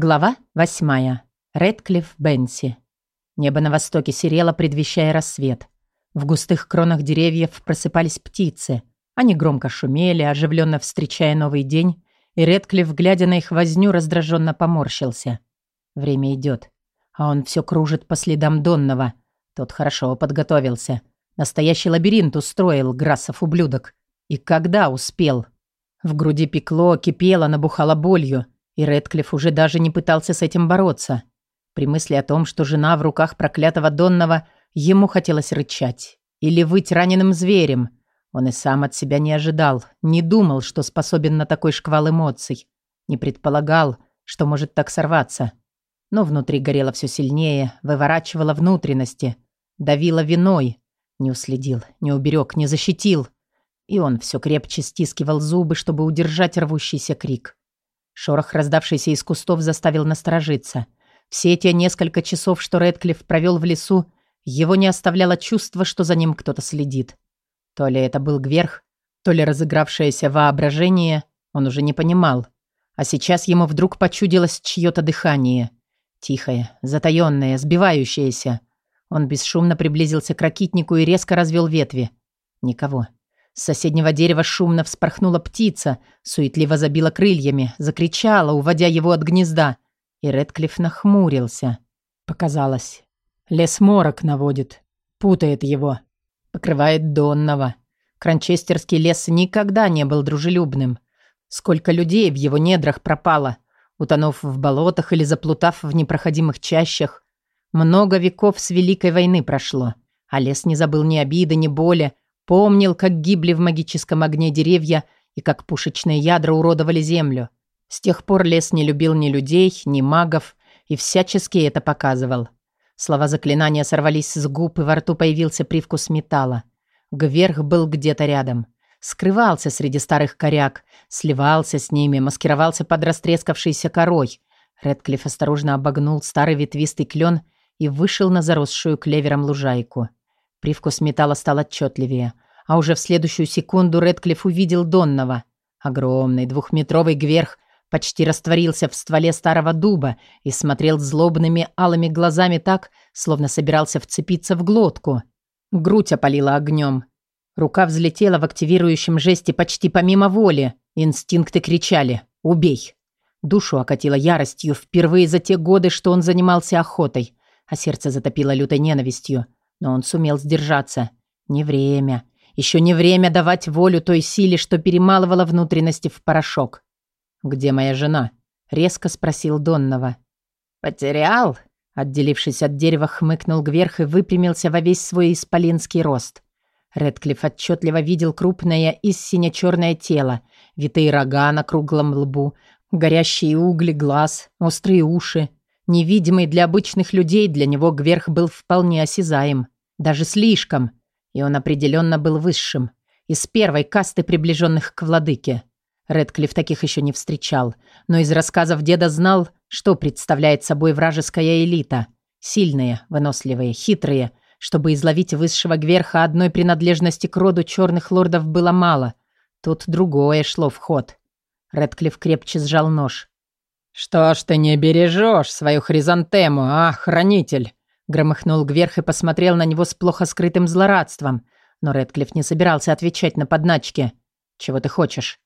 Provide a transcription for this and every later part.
Глава восьмая. Редклифф Бенси. Небо на востоке серело, предвещая рассвет. В густых кронах деревьев просыпались птицы. Они громко шумели, оживленно встречая новый день, и Редклифф, глядя на их возню, раздраженно поморщился. Время идет, а он все кружит по следам Донного. Тот хорошо подготовился. Настоящий лабиринт устроил, Грассов ублюдок. И когда успел? В груди пекло, кипело, набухало болью – и Редклифф уже даже не пытался с этим бороться. При мысли о том, что жена в руках проклятого Донного, ему хотелось рычать. Или выть раненым зверем. Он и сам от себя не ожидал, не думал, что способен на такой шквал эмоций. Не предполагал, что может так сорваться. Но внутри горело все сильнее, выворачивало внутренности, давило виной. Не уследил, не уберег, не защитил. И он все крепче стискивал зубы, чтобы удержать рвущийся крик. Шорох, раздавшийся из кустов, заставил насторожиться. Все те несколько часов, что Рэдклифф провел в лесу, его не оставляло чувство, что за ним кто-то следит. То ли это был Гверх, то ли разыгравшееся воображение, он уже не понимал. А сейчас ему вдруг почудилось чье-то дыхание. Тихое, затаённое, сбивающееся. Он бесшумно приблизился к ракитнику и резко развел ветви. Никого. С соседнего дерева шумно вспорхнула птица, суетливо забила крыльями, закричала, уводя его от гнезда. И Редклифф нахмурился. Показалось. Лес морок наводит, путает его, покрывает Донного. Кранчестерский лес никогда не был дружелюбным. Сколько людей в его недрах пропало, утонув в болотах или заплутав в непроходимых чащах. Много веков с Великой войны прошло, а лес не забыл ни обиды, ни боли, Помнил, как гибли в магическом огне деревья и как пушечные ядра уродовали землю. С тех пор лес не любил ни людей, ни магов и всячески это показывал. Слова заклинания сорвались с губ, и во рту появился привкус металла. Гверх был где-то рядом. Скрывался среди старых коряк, сливался с ними, маскировался под растрескавшейся корой. Редклифф осторожно обогнул старый ветвистый клен и вышел на заросшую клевером лужайку. Привкус металла стал отчетливее, а уже в следующую секунду Редклифф увидел Донного. Огромный двухметровый гверх почти растворился в стволе старого дуба и смотрел злобными алыми глазами так, словно собирался вцепиться в глотку. Грудь опалила огнем. Рука взлетела в активирующем жесте почти помимо воли. Инстинкты кричали «Убей!». Душу окатило яростью впервые за те годы, что он занимался охотой, а сердце затопило лютой ненавистью – но он сумел сдержаться. Не время. Еще не время давать волю той силе, что перемалывала внутренности в порошок. «Где моя жена?» — резко спросил Доннова. «Потерял?» — отделившись от дерева, хмыкнул кверх и выпрямился во весь свой исполинский рост. Редклифф отчетливо видел крупное и сине-черное тело, витые рога на круглом лбу, горящие угли глаз, острые уши. Невидимый для обычных людей, для него Гверх был вполне осязаем. Даже слишком. И он определенно был высшим. Из первой касты приближенных к владыке. Редклифф таких еще не встречал. Но из рассказов деда знал, что представляет собой вражеская элита. Сильные, выносливые, хитрые. Чтобы изловить высшего Гверха одной принадлежности к роду черных лордов было мало. Тут другое шло в ход. Редклифф крепче сжал нож. «Что ж ты не бережешь свою хризантему, а, хранитель?» Громыхнул вверх и посмотрел на него с плохо скрытым злорадством. Но Редклифф не собирался отвечать на подначки. «Чего ты хочешь?»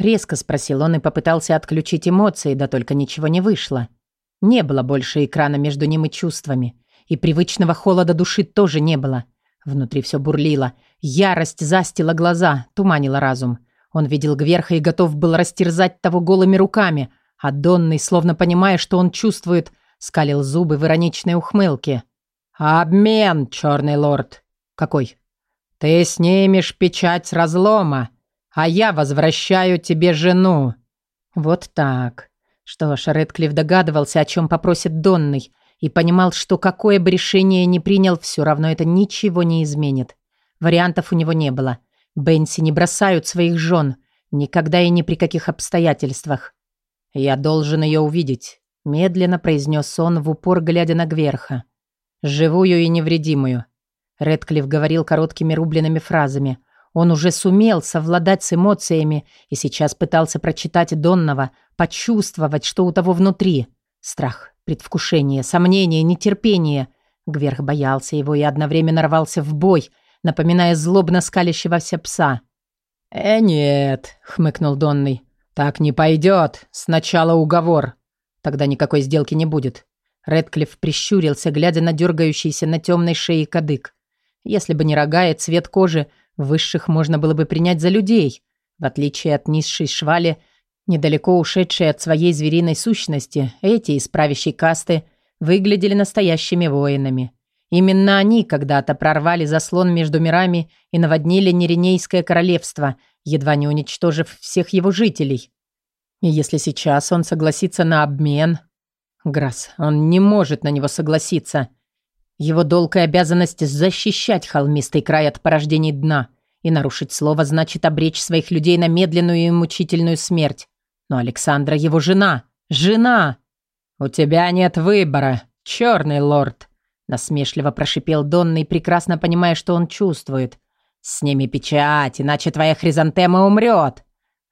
Резко спросил он и попытался отключить эмоции, да только ничего не вышло. Не было больше экрана между ним и чувствами. И привычного холода души тоже не было. Внутри все бурлило. Ярость застила глаза, туманила разум. Он видел Гверха и готов был растерзать того голыми руками – а Донный, словно понимая, что он чувствует, скалил зубы в ироничной ухмылке. «Обмен, черный лорд!» «Какой?» «Ты снимешь печать разлома, а я возвращаю тебе жену». «Вот так». Что ж, Редклифф догадывался, о чем попросит Донный, и понимал, что какое бы решение ни принял, все равно это ничего не изменит. Вариантов у него не было. Бенси не бросают своих жен, никогда и ни при каких обстоятельствах. «Я должен ее увидеть», – медленно произнес он, в упор глядя на Гверха. «Живую и невредимую». Редклифф говорил короткими рубленными фразами. Он уже сумел совладать с эмоциями и сейчас пытался прочитать Донного, почувствовать, что у того внутри. Страх, предвкушение, сомнение, нетерпение. Гверх боялся его и одновременно рвался в бой, напоминая злобно скалящегося пса. «Э, нет», — хмыкнул Донный. «Так не пойдет. Сначала уговор. Тогда никакой сделки не будет». Редклифф прищурился, глядя на дергающийся на темной шее кадык. Если бы не рога и цвет кожи, высших можно было бы принять за людей. В отличие от низшей швали, недалеко ушедшие от своей звериной сущности, эти из правящей касты выглядели настоящими воинами. Именно они когда-то прорвали заслон между мирами и наводнили Неринейское королевство, едва не уничтожив всех его жителей. И если сейчас он согласится на обмен... Грасс, он не может на него согласиться. Его долг и обязанность защищать холмистый край от порождений дна. И нарушить слово значит обречь своих людей на медленную и мучительную смерть. Но Александра его жена. Жена! «У тебя нет выбора, черный лорд», — насмешливо прошипел Донный, прекрасно понимая, что он чувствует. «Сними печать, иначе твоя хризантема умрет!»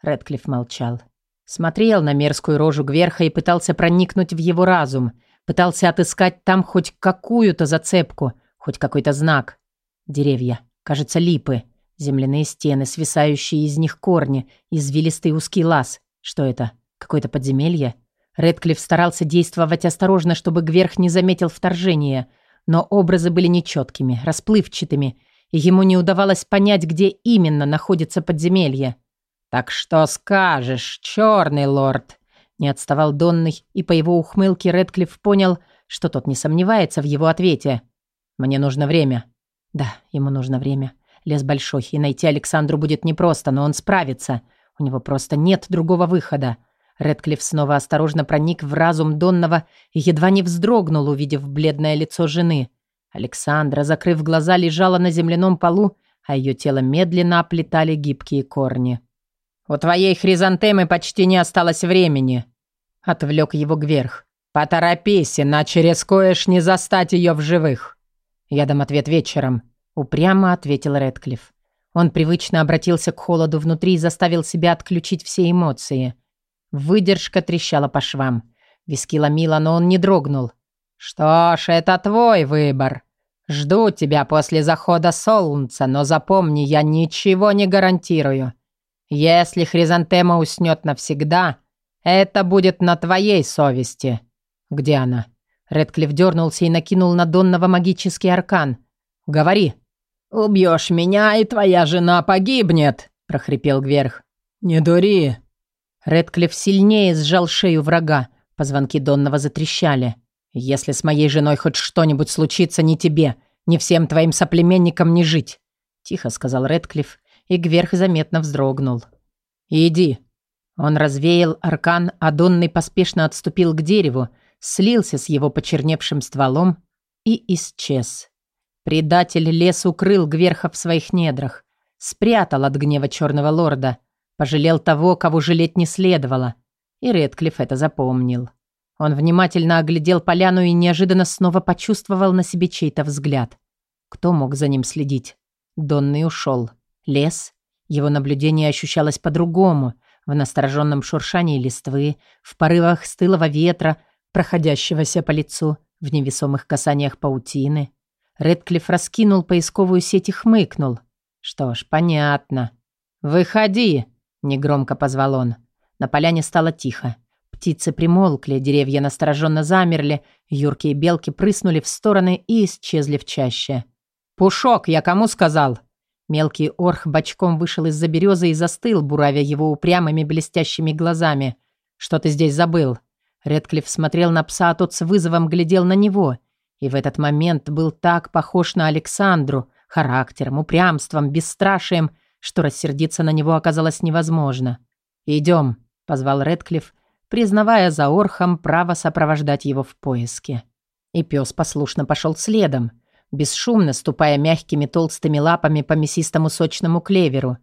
Редклифф молчал. Смотрел на мерзкую рожу Гверха и пытался проникнуть в его разум. Пытался отыскать там хоть какую-то зацепку, хоть какой-то знак. Деревья, кажется, липы. Земляные стены, свисающие из них корни, извилистый узкий лаз. Что это? Какое-то подземелье? Редклифф старался действовать осторожно, чтобы Гверх не заметил вторжения, но образы были нечеткими, расплывчатыми, и ему не удавалось понять, где именно находится подземелье. «Так что скажешь, черный лорд?» Не отставал Донный, и по его ухмылке Редклифф понял, что тот не сомневается в его ответе. «Мне нужно время». «Да, ему нужно время. Лес большой, и найти Александру будет непросто, но он справится. У него просто нет другого выхода». Редклифф снова осторожно проник в разум Донного и едва не вздрогнул, увидев бледное лицо жены. Александра, закрыв глаза, лежала на земляном полу, а ее тело медленно оплетали гибкие корни. «У твоей хризантемы почти не осталось времени», — отвлек его Гверх. «Поторопись, иначе рискуешь не застать ее в живых». «Я дам ответ вечером», — упрямо ответил Редклифф. Он привычно обратился к холоду внутри и заставил себя отключить все эмоции. Выдержка трещала по швам. Виски ломило, но он не дрогнул. «Что ж, это твой выбор. Жду тебя после захода солнца, но запомни, я ничего не гарантирую. Если хризантема уснет навсегда, это будет на твоей совести». «Где она?» Редклифф дернулся и накинул на Донного магический аркан. «Говори». «Убьешь меня, и твоя жена погибнет», — прохрипел Гверх. «Не дури», Редклифф сильнее сжал шею врага. Позвонки Донного затрещали. «Если с моей женой хоть что-нибудь случится, ни тебе, ни всем твоим соплеменникам не жить», — тихо сказал Редклифф, и Гверх заметно вздрогнул. «Иди». Он развеял аркан, а Донный поспешно отступил к дереву, слился с его почерневшим стволом и исчез. Предатель лес укрыл Гверха в своих недрах, спрятал от гнева черного лорда — Пожалел того, кого жалеть не следовало. И Редклифф это запомнил. Он внимательно оглядел поляну и неожиданно снова почувствовал на себе чей-то взгляд. Кто мог за ним следить? Донный ушел. Лес? Его наблюдение ощущалось по-другому, в настороженном шуршании листвы, в порывах стылого ветра, проходящегося по лицу, в невесомых касаниях паутины. Редклифф раскинул поисковую сеть и хмыкнул. Что ж, понятно. «Выходи!» Негромко позвал он. На поляне стало тихо. Птицы примолкли, деревья настороженно замерли, юркие белки прыснули в стороны и исчезли в чаще. «Пушок, я кому сказал?» Мелкий орх бочком вышел из-за березы и застыл, буравя его упрямыми блестящими глазами. «Что ты здесь забыл?» Редклифф смотрел на пса, а тот с вызовом глядел на него. И в этот момент был так похож на Александру, характером, упрямством, бесстрашием, что рассердиться на него оказалось невозможно. «Идем», — позвал Редклифф, признавая за Орхом право сопровождать его в поиске. И пес послушно пошел следом, бесшумно ступая мягкими толстыми лапами по мясистому сочному клеверу.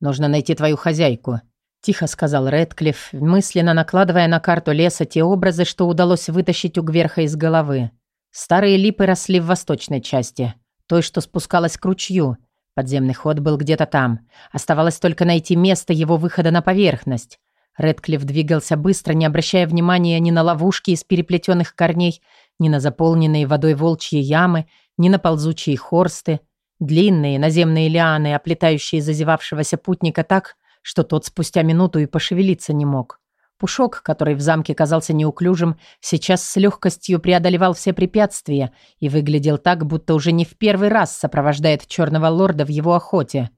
«Нужно найти твою хозяйку», — тихо сказал Редклифф, мысленно накладывая на карту леса те образы, что удалось вытащить у Гверха из головы. Старые липы росли в восточной части, той, что спускалась к ручью — Подземный ход был где-то там. Оставалось только найти место его выхода на поверхность. Редклифф двигался быстро, не обращая внимания ни на ловушки из переплетенных корней, ни на заполненные водой волчьи ямы, ни на ползучие хорсты. Длинные наземные лианы, оплетающие зазевавшегося путника так, что тот спустя минуту и пошевелиться не мог. Пушок, который в замке казался неуклюжим, сейчас с легкостью преодолевал все препятствия и выглядел так, будто уже не в первый раз сопровождает черного лорда в его охоте.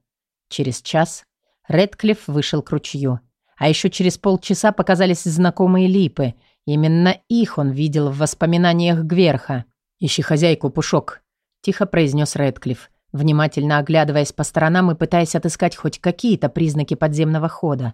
Через час Редклифф вышел к ручью. А еще через полчаса показались знакомые липы. Именно их он видел в воспоминаниях Гверха. «Ищи хозяйку, Пушок», – тихо произнес Редклифф, внимательно оглядываясь по сторонам и пытаясь отыскать хоть какие-то признаки подземного хода.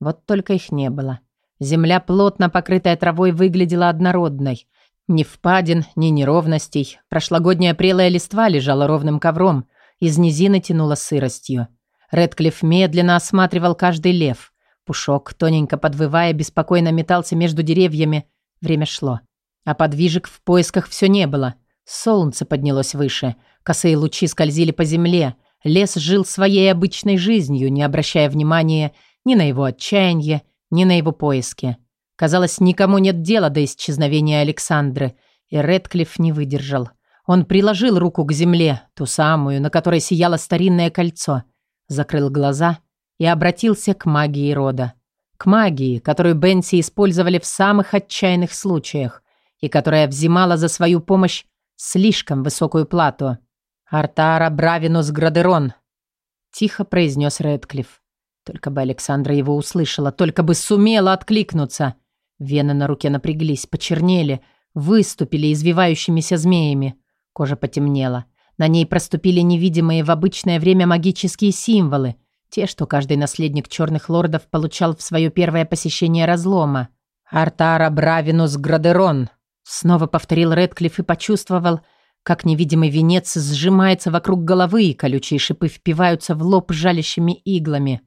Вот только их не было. Земля, плотно покрытая травой, выглядела однородной. Ни впадин, ни неровностей. Прошлогодняя прелая листва лежала ровным ковром. Из низины тянула сыростью. Редклифф медленно осматривал каждый лев. Пушок, тоненько подвывая, беспокойно метался между деревьями. Время шло. А подвижек в поисках все не было. Солнце поднялось выше. Косые лучи скользили по земле. Лес жил своей обычной жизнью, не обращая внимания ни на его отчаяние, ни на его поиски. Казалось, никому нет дела до исчезновения Александры, и Редклифф не выдержал. Он приложил руку к земле, ту самую, на которой сияло старинное кольцо, закрыл глаза и обратился к магии рода. К магии, которую Бенси использовали в самых отчаянных случаях и которая взимала за свою помощь слишком высокую плату. «Артара Бравинус Градерон», — тихо произнес Редклифф. Только бы Александра его услышала, только бы сумела откликнуться. Вены на руке напряглись, почернели, выступили извивающимися змеями. Кожа потемнела. На ней проступили невидимые в обычное время магические символы, те, что каждый наследник черных лордов получал в свое первое посещение разлома. «Артара Бравинус Градерон», — снова повторил Редклифф и почувствовал, как невидимый венец сжимается вокруг головы, и колючие шипы впиваются в лоб жалящими иглами.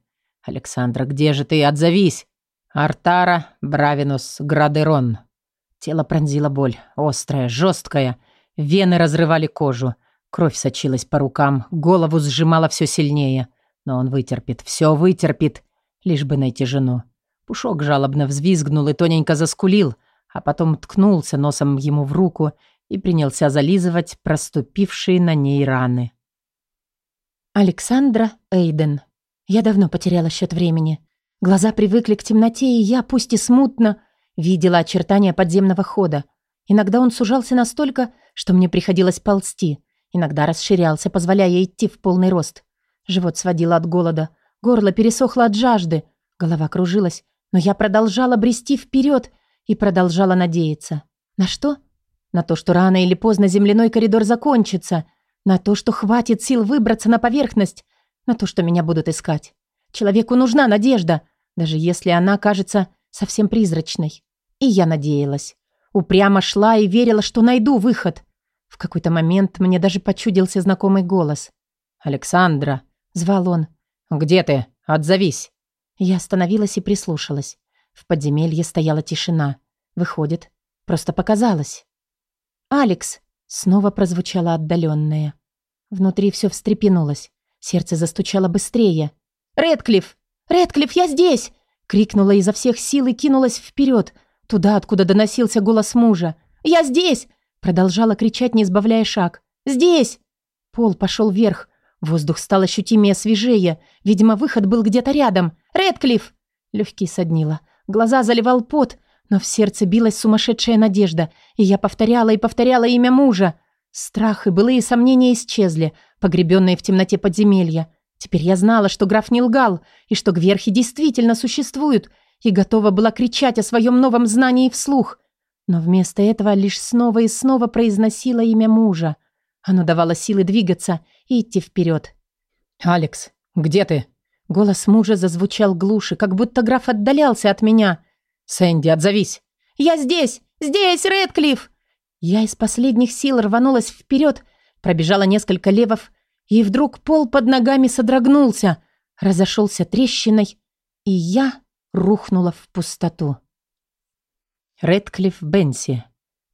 «Александра, где же ты? Отзовись!» «Артара Бравинус Градерон». Тело пронзила боль, острая, жесткая. Вены разрывали кожу. Кровь сочилась по рукам, голову сжимала все сильнее. Но он вытерпит, все вытерпит, лишь бы найти жену. Пушок жалобно взвизгнул и тоненько заскулил, а потом ткнулся носом ему в руку и принялся зализывать проступившие на ней раны. Александра Эйден. Я давно потеряла счет времени. Глаза привыкли к темноте, и я, пусть и смутно, видела очертания подземного хода. Иногда он сужался настолько, что мне приходилось ползти. Иногда расширялся, позволяя идти в полный рост. Живот сводило от голода, горло пересохло от жажды, голова кружилась, но я продолжала брести вперед и продолжала надеяться. На что? На то, что рано или поздно земляной коридор закончится, на то, что хватит сил выбраться на поверхность, на то, что меня будут искать. Человеку нужна надежда, даже если она кажется совсем призрачной. И я надеялась. Упрямо шла и верила, что найду выход. В какой-то момент мне даже почудился знакомый голос. «Александра!» Звал он. «Где ты? Отзовись!» Я остановилась и прислушалась. В подземелье стояла тишина. Выходит, просто показалось. «Алекс!» Снова прозвучало отдаленное. Внутри все встрепенулось. Сердце застучало быстрее. «Редклифф! Редклифф, я здесь!» Крикнула изо всех сил и кинулась вперед, туда, откуда доносился голос мужа. «Я здесь!» Продолжала кричать, не сбавляя шаг. «Здесь!» Пол пошел вверх. Воздух стал ощутимее свежее. Видимо, выход был где-то рядом. «Редклифф!» Легкие соднило. Глаза заливал пот, но в сердце билась сумасшедшая надежда, и я повторяла и повторяла имя мужа. Страх и былые сомнения исчезли, погребенные в темноте подземелья. Теперь я знала, что граф не лгал, и что гверхи действительно существуют, и готова была кричать о своем новом знании вслух. Но вместо этого лишь снова и снова произносила имя мужа. Оно давало силы двигаться и идти вперед. «Алекс, где ты?» Голос мужа зазвучал глуше, как будто граф отдалялся от меня. «Сэнди, отзовись!» «Я здесь! Здесь, Редклифф!» Я из последних сил рванулась вперед, пробежала несколько левов, и вдруг пол под ногами содрогнулся, разошелся трещиной, и я рухнула в пустоту. Редклифф Бенси.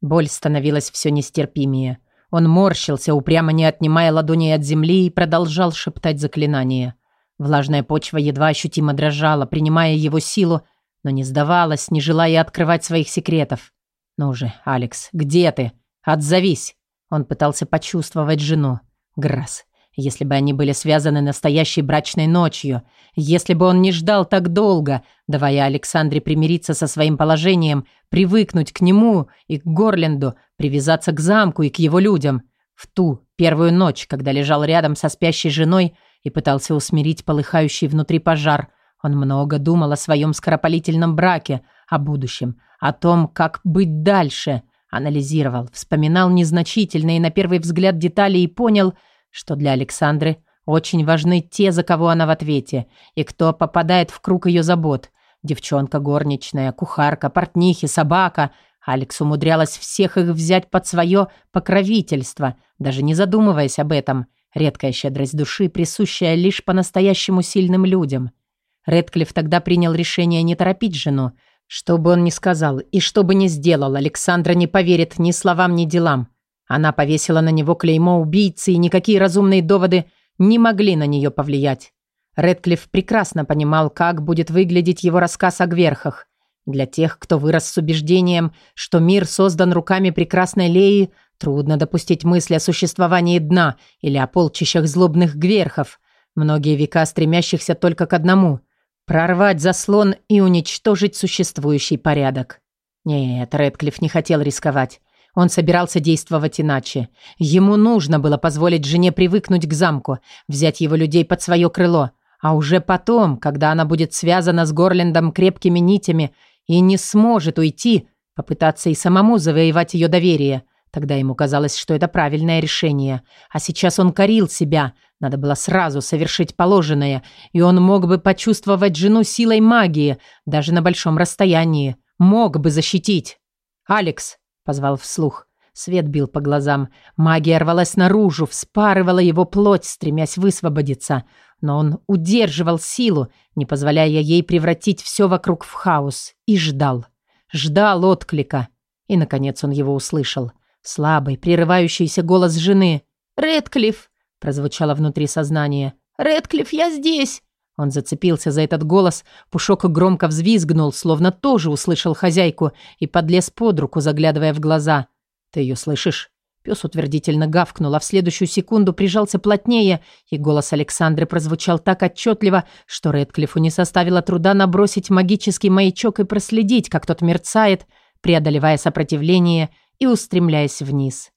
Боль становилась все нестерпимее. Он морщился, упрямо не отнимая ладони от земли, и продолжал шептать заклинание. Влажная почва едва ощутимо дрожала, принимая его силу, но не сдавалась, не желая открывать своих секретов. «Ну же, Алекс, где ты? Отзовись!» Он пытался почувствовать жену. Грасс. Если бы они были связаны настоящей брачной ночью, если бы он не ждал так долго, давая Александре примириться со своим положением, привыкнуть к нему и к Горленду, привязаться к замку и к его людям. В ту первую ночь, когда лежал рядом со спящей женой и пытался усмирить полыхающий внутри пожар, он много думал о своем скоропалительном браке, о будущем, о том, как быть дальше. Анализировал, вспоминал незначительные на первый взгляд детали и понял, что для Александры очень важны те, за кого она в ответе, и кто попадает в круг ее забот. Девчонка горничная, кухарка, портнихи, собака. Алекс умудрялась всех их взять под свое покровительство, даже не задумываясь об этом. Редкая щедрость души, присущая лишь по-настоящему сильным людям – Редклифф тогда принял решение не торопить жену. Что бы он ни сказал и что бы ни сделал, Александра не поверит ни словам, ни делам. Она повесила на него клеймо убийцы, и никакие разумные доводы не могли на нее повлиять. Редклифф прекрасно понимал, как будет выглядеть его рассказ о гверхах. Для тех, кто вырос с убеждением, что мир создан руками прекрасной Леи, трудно допустить мысли о существовании дна или о полчищах злобных гверхов, многие века стремящихся только к одному – Прорвать заслон и уничтожить существующий порядок. Нет, Рэдклифф не хотел рисковать. Он собирался действовать иначе. Ему нужно было позволить жене привыкнуть к замку, взять его людей под свое крыло, а уже потом, когда она будет связана с Горлендом крепкими нитями и не сможет уйти, попытаться и самому завоевать ее доверие – Тогда ему казалось, что это правильное решение. А сейчас он корил себя. Надо было сразу совершить положенное. И он мог бы почувствовать жену силой магии, даже на большом расстоянии. Мог бы защитить. «Алекс!» – позвал вслух. Свет бил по глазам. Магия рвалась наружу, вспарывала его плоть, стремясь высвободиться. Но он удерживал силу, не позволяя ей превратить все вокруг в хаос. И ждал. Ждал отклика. И, наконец, он его услышал – Слабый, прерывающийся голос жены. «Рэдклифф!» – прозвучало внутри сознания. «Рэдклифф, я здесь!» Он зацепился за этот голос, Пушок громко взвизгнул, словно тоже услышал хозяйку, и подлез под руку, заглядывая в глаза. «Ты ее слышишь?» Пес утвердительно гавкнул, а в следующую секунду прижался плотнее, и голос Александры прозвучал так отчетливо, что Рэдклиффу не составило труда набросить магический маячок и проследить, как тот мерцает, преодолевая сопротивление – и устремляясь вниз.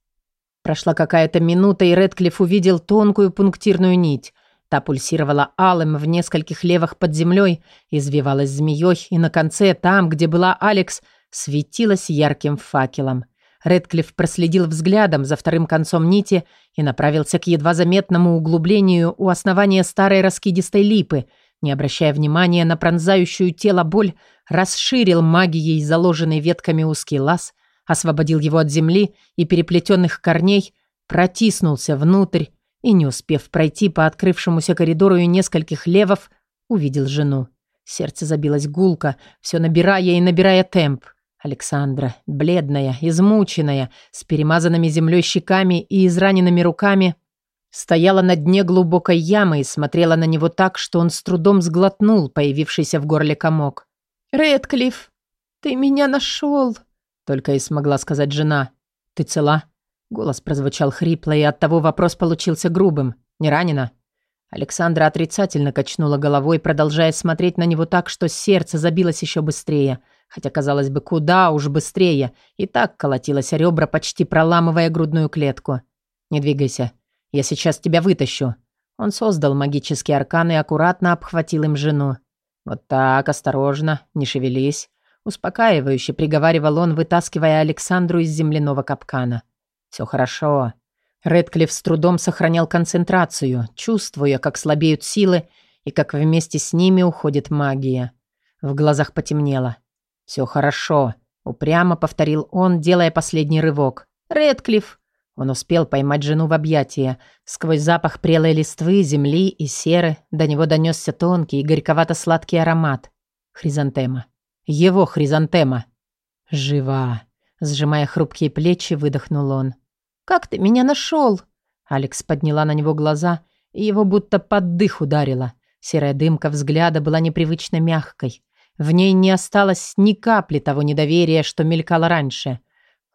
Прошла какая-то минута, и Редклифф увидел тонкую пунктирную нить. Та пульсировала алым в нескольких левах под землей, извивалась змеей, и на конце, там, где была Алекс, светилась ярким факелом. Редклифф проследил взглядом за вторым концом нити и направился к едва заметному углублению у основания старой раскидистой липы, не обращая внимания на пронзающую тело боль, расширил магией заложенный ветками узкий лаз – освободил его от земли и переплетенных корней, протиснулся внутрь и, не успев пройти по открывшемуся коридору и нескольких левов, увидел жену. Сердце забилось гулко, все набирая и набирая темп. Александра, бледная, измученная, с перемазанными землей щеками и израненными руками, стояла на дне глубокой ямы и смотрела на него так, что он с трудом сглотнул появившийся в горле комок. «Рэдклифф, ты меня нашел!» Только и смогла сказать жена. «Ты цела?» Голос прозвучал хрипло, и оттого вопрос получился грубым. «Не ранена?» Александра отрицательно качнула головой, продолжая смотреть на него так, что сердце забилось еще быстрее. Хотя, казалось бы, куда уж быстрее. И так колотилось ребра, почти проламывая грудную клетку. «Не двигайся. Я сейчас тебя вытащу». Он создал магический аркан и аккуратно обхватил им жену. «Вот так, осторожно, не шевелись. Успокаивающе приговаривал он, вытаскивая Александру из земляного капкана. «Все хорошо». Редклифф с трудом сохранял концентрацию, чувствуя, как слабеют силы и как вместе с ними уходит магия. В глазах потемнело. «Все хорошо», — упрямо повторил он, делая последний рывок. «Редклифф!» Он успел поймать жену в объятия. Сквозь запах прелой листвы, земли и серы до него донесся тонкий и горьковато-сладкий аромат. Хризантема. Его хризантема. Жива. Сжимая хрупкие плечи, выдохнул он. «Как ты меня нашел?» Алекс подняла на него глаза, и его будто под дых ударило. Серая дымка взгляда была непривычно мягкой. В ней не осталось ни капли того недоверия, что мелькало раньше.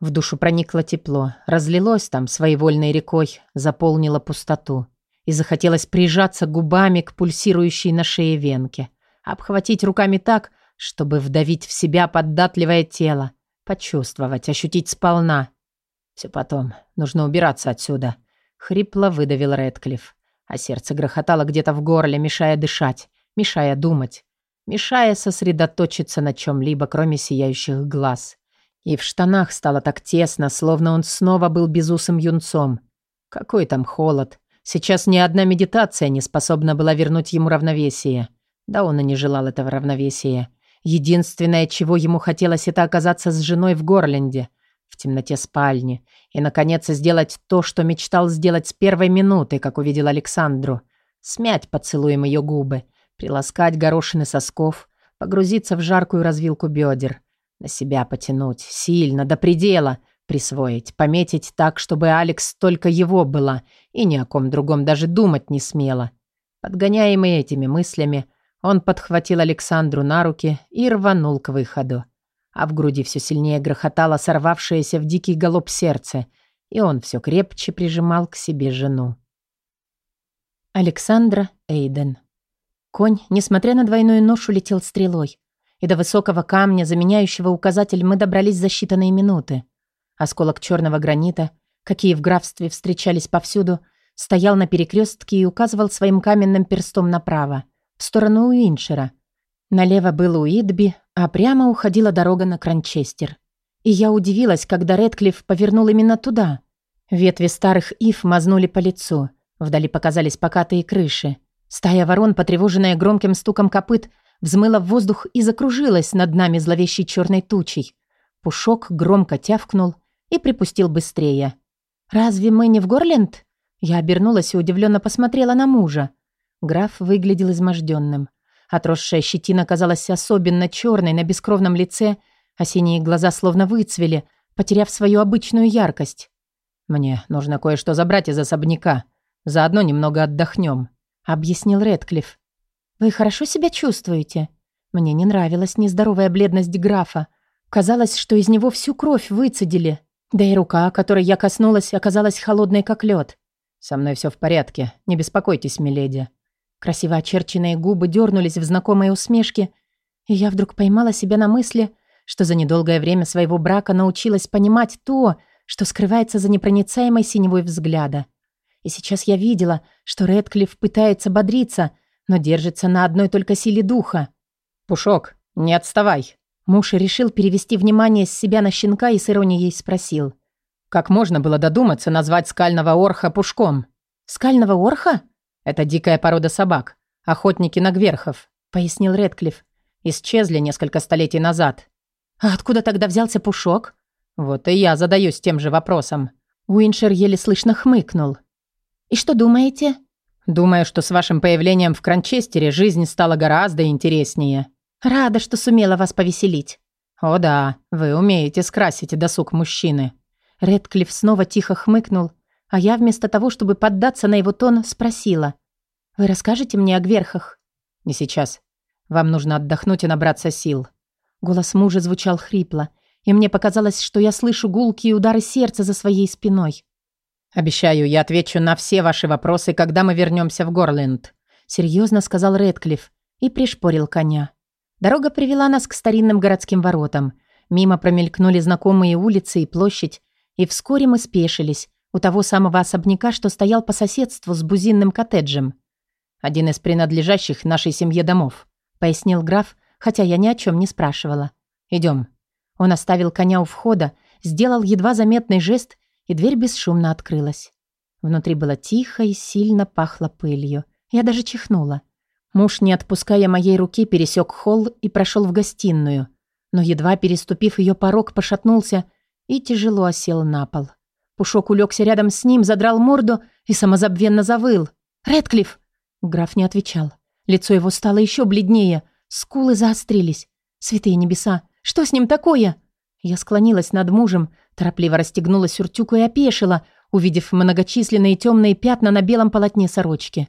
В душу проникло тепло, разлилось там своевольной рекой, заполнило пустоту. И захотелось прижаться губами к пульсирующей на шее венке, обхватить руками так, чтобы вдавить в себя податливое тело, почувствовать, ощутить сполна. Все потом, нужно убираться отсюда. Хрипло выдавил Рэдклифф, а сердце грохотало где-то в горле, мешая дышать, мешая думать, мешая сосредоточиться на чем-либо, кроме сияющих глаз. И в штанах стало так тесно, словно он снова был безусым юнцом. Какой там холод. Сейчас ни одна медитация не способна была вернуть ему равновесие. Да он и не желал этого равновесия. Единственное, чего ему хотелось, это оказаться с женой в Горленде, в темноте спальни, и, наконец, сделать то, что мечтал сделать с первой минуты, как увидел Александру. Смять поцелуем ее губы, приласкать горошины сосков, погрузиться в жаркую развилку бедер, на себя потянуть, сильно, до предела, присвоить, пометить так, чтобы Алекс только его была и ни о ком другом даже думать не смела. Подгоняемый этими мыслями, он подхватил Александру на руки и рванул к выходу. А в груди все сильнее грохотало сорвавшееся в дикий галоп сердце, и он все крепче прижимал к себе жену. Александра Эйден Конь, несмотря на двойную ношу, летел стрелой. И до высокого камня, заменяющего указатель, мы добрались за считанные минуты. Осколок черного гранита, какие в графстве встречались повсюду, стоял на перекрестке и указывал своим каменным перстом направо, в сторону Уиншера. Налево был Уитби, а прямо уходила дорога на Кранчестер. И я удивилась, когда Редклифф повернул именно туда. Ветви старых ив мазнули по лицу. Вдали показались покатые крыши. Стая ворон, потревоженная громким стуком копыт, взмыла в воздух и закружилась над нами зловещей черной тучей. Пушок громко тявкнул и припустил быстрее. «Разве мы не в Горленд?» Я обернулась и удивленно посмотрела на мужа. Граф выглядел изможденным. Отросшая щетина казалась особенно черной на бескровном лице, а синие глаза словно выцвели, потеряв свою обычную яркость. «Мне нужно кое-что забрать из особняка. Заодно немного отдохнем», — объяснил Редклифф. «Вы хорошо себя чувствуете?» Мне не нравилась нездоровая бледность графа. Казалось, что из него всю кровь выцедили. Да и рука, которой я коснулась, оказалась холодной, как лед. «Со мной все в порядке. Не беспокойтесь, миледи». Красиво очерченные губы дернулись в знакомой усмешке, и я вдруг поймала себя на мысли, что за недолгое время своего брака научилась понимать то, что скрывается за непроницаемой синевой взгляда. И сейчас я видела, что Редклифф пытается бодриться, но держится на одной только силе духа. «Пушок, не отставай!» Муж решил перевести внимание с себя на щенка и с иронией спросил. «Как можно было додуматься назвать скального орха пушком?» «Скального орха?» «Это дикая порода собак. Охотники на гверхов», — пояснил Редклифф. «Исчезли несколько столетий назад». «А откуда тогда взялся пушок?» «Вот и я задаюсь тем же вопросом». Уиншер еле слышно хмыкнул. «И что думаете?» «Думаю, что с вашим появлением в Кранчестере жизнь стала гораздо интереснее». «Рада, что сумела вас повеселить». «О да, вы умеете скрасить досуг мужчины». Редклифф снова тихо хмыкнул, а я вместо того, чтобы поддаться на его тон, спросила. «Вы расскажете мне о гверхах?» «Не сейчас. Вам нужно отдохнуть и набраться сил». Голос мужа звучал хрипло, и мне показалось, что я слышу гулкие удары сердца за своей спиной. «Обещаю, я отвечу на все ваши вопросы, когда мы вернемся в Горленд», серьезно сказал Редклифф и пришпорил коня. Дорога привела нас к старинным городским воротам. Мимо промелькнули знакомые улицы и площадь, и вскоре мы спешились у того самого особняка, что стоял по соседству с бузинным коттеджем. «Один из принадлежащих нашей семье домов», пояснил граф, хотя я ни о чем не спрашивала. Идем. Он оставил коня у входа, сделал едва заметный жест и дверь бесшумно открылась. Внутри было тихо и сильно пахло пылью. Я даже чихнула. Муж, не отпуская моей руки, пересек холл и прошел в гостиную, но едва переступив ее порог, пошатнулся и тяжело осел на пол. Пушок улегся рядом с ним, задрал морду и самозабвенно завыл. «Рэдклифф!» Граф не отвечал. Лицо его стало еще бледнее, скулы заострились. «Святые небеса! Что с ним такое?» Я склонилась над мужем, торопливо расстегнула сюртюк и опешила, увидев многочисленные темные пятна на белом полотне сорочки.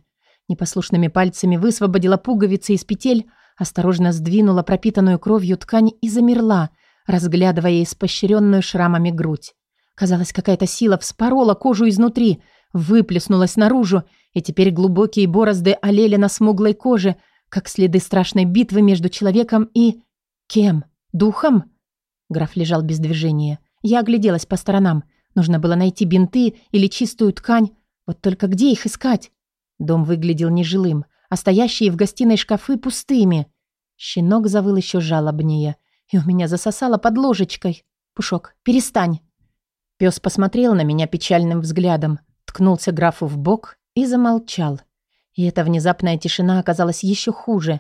Непослушными пальцами высвободила пуговицы из петель, осторожно сдвинула пропитанную кровью ткань и замерла, разглядывая испощренную шрамами грудь. Казалось, какая-то сила вспорола кожу изнутри, выплеснулась наружу, и теперь глубокие борозды олели на смуглой коже, как следы страшной битвы между человеком и... Кем? Духом? Граф лежал без движения. Я огляделась по сторонам. Нужно было найти бинты или чистую ткань. Вот только где их искать? Дом выглядел нежилым, а стоящие в гостиной шкафы пустыми. Щенок завыл еще жалобнее, и у меня засосало под ложечкой. «Пушок, перестань!» Пес посмотрел на меня печальным взглядом, ткнулся графу в бок и замолчал. И эта внезапная тишина оказалась еще хуже.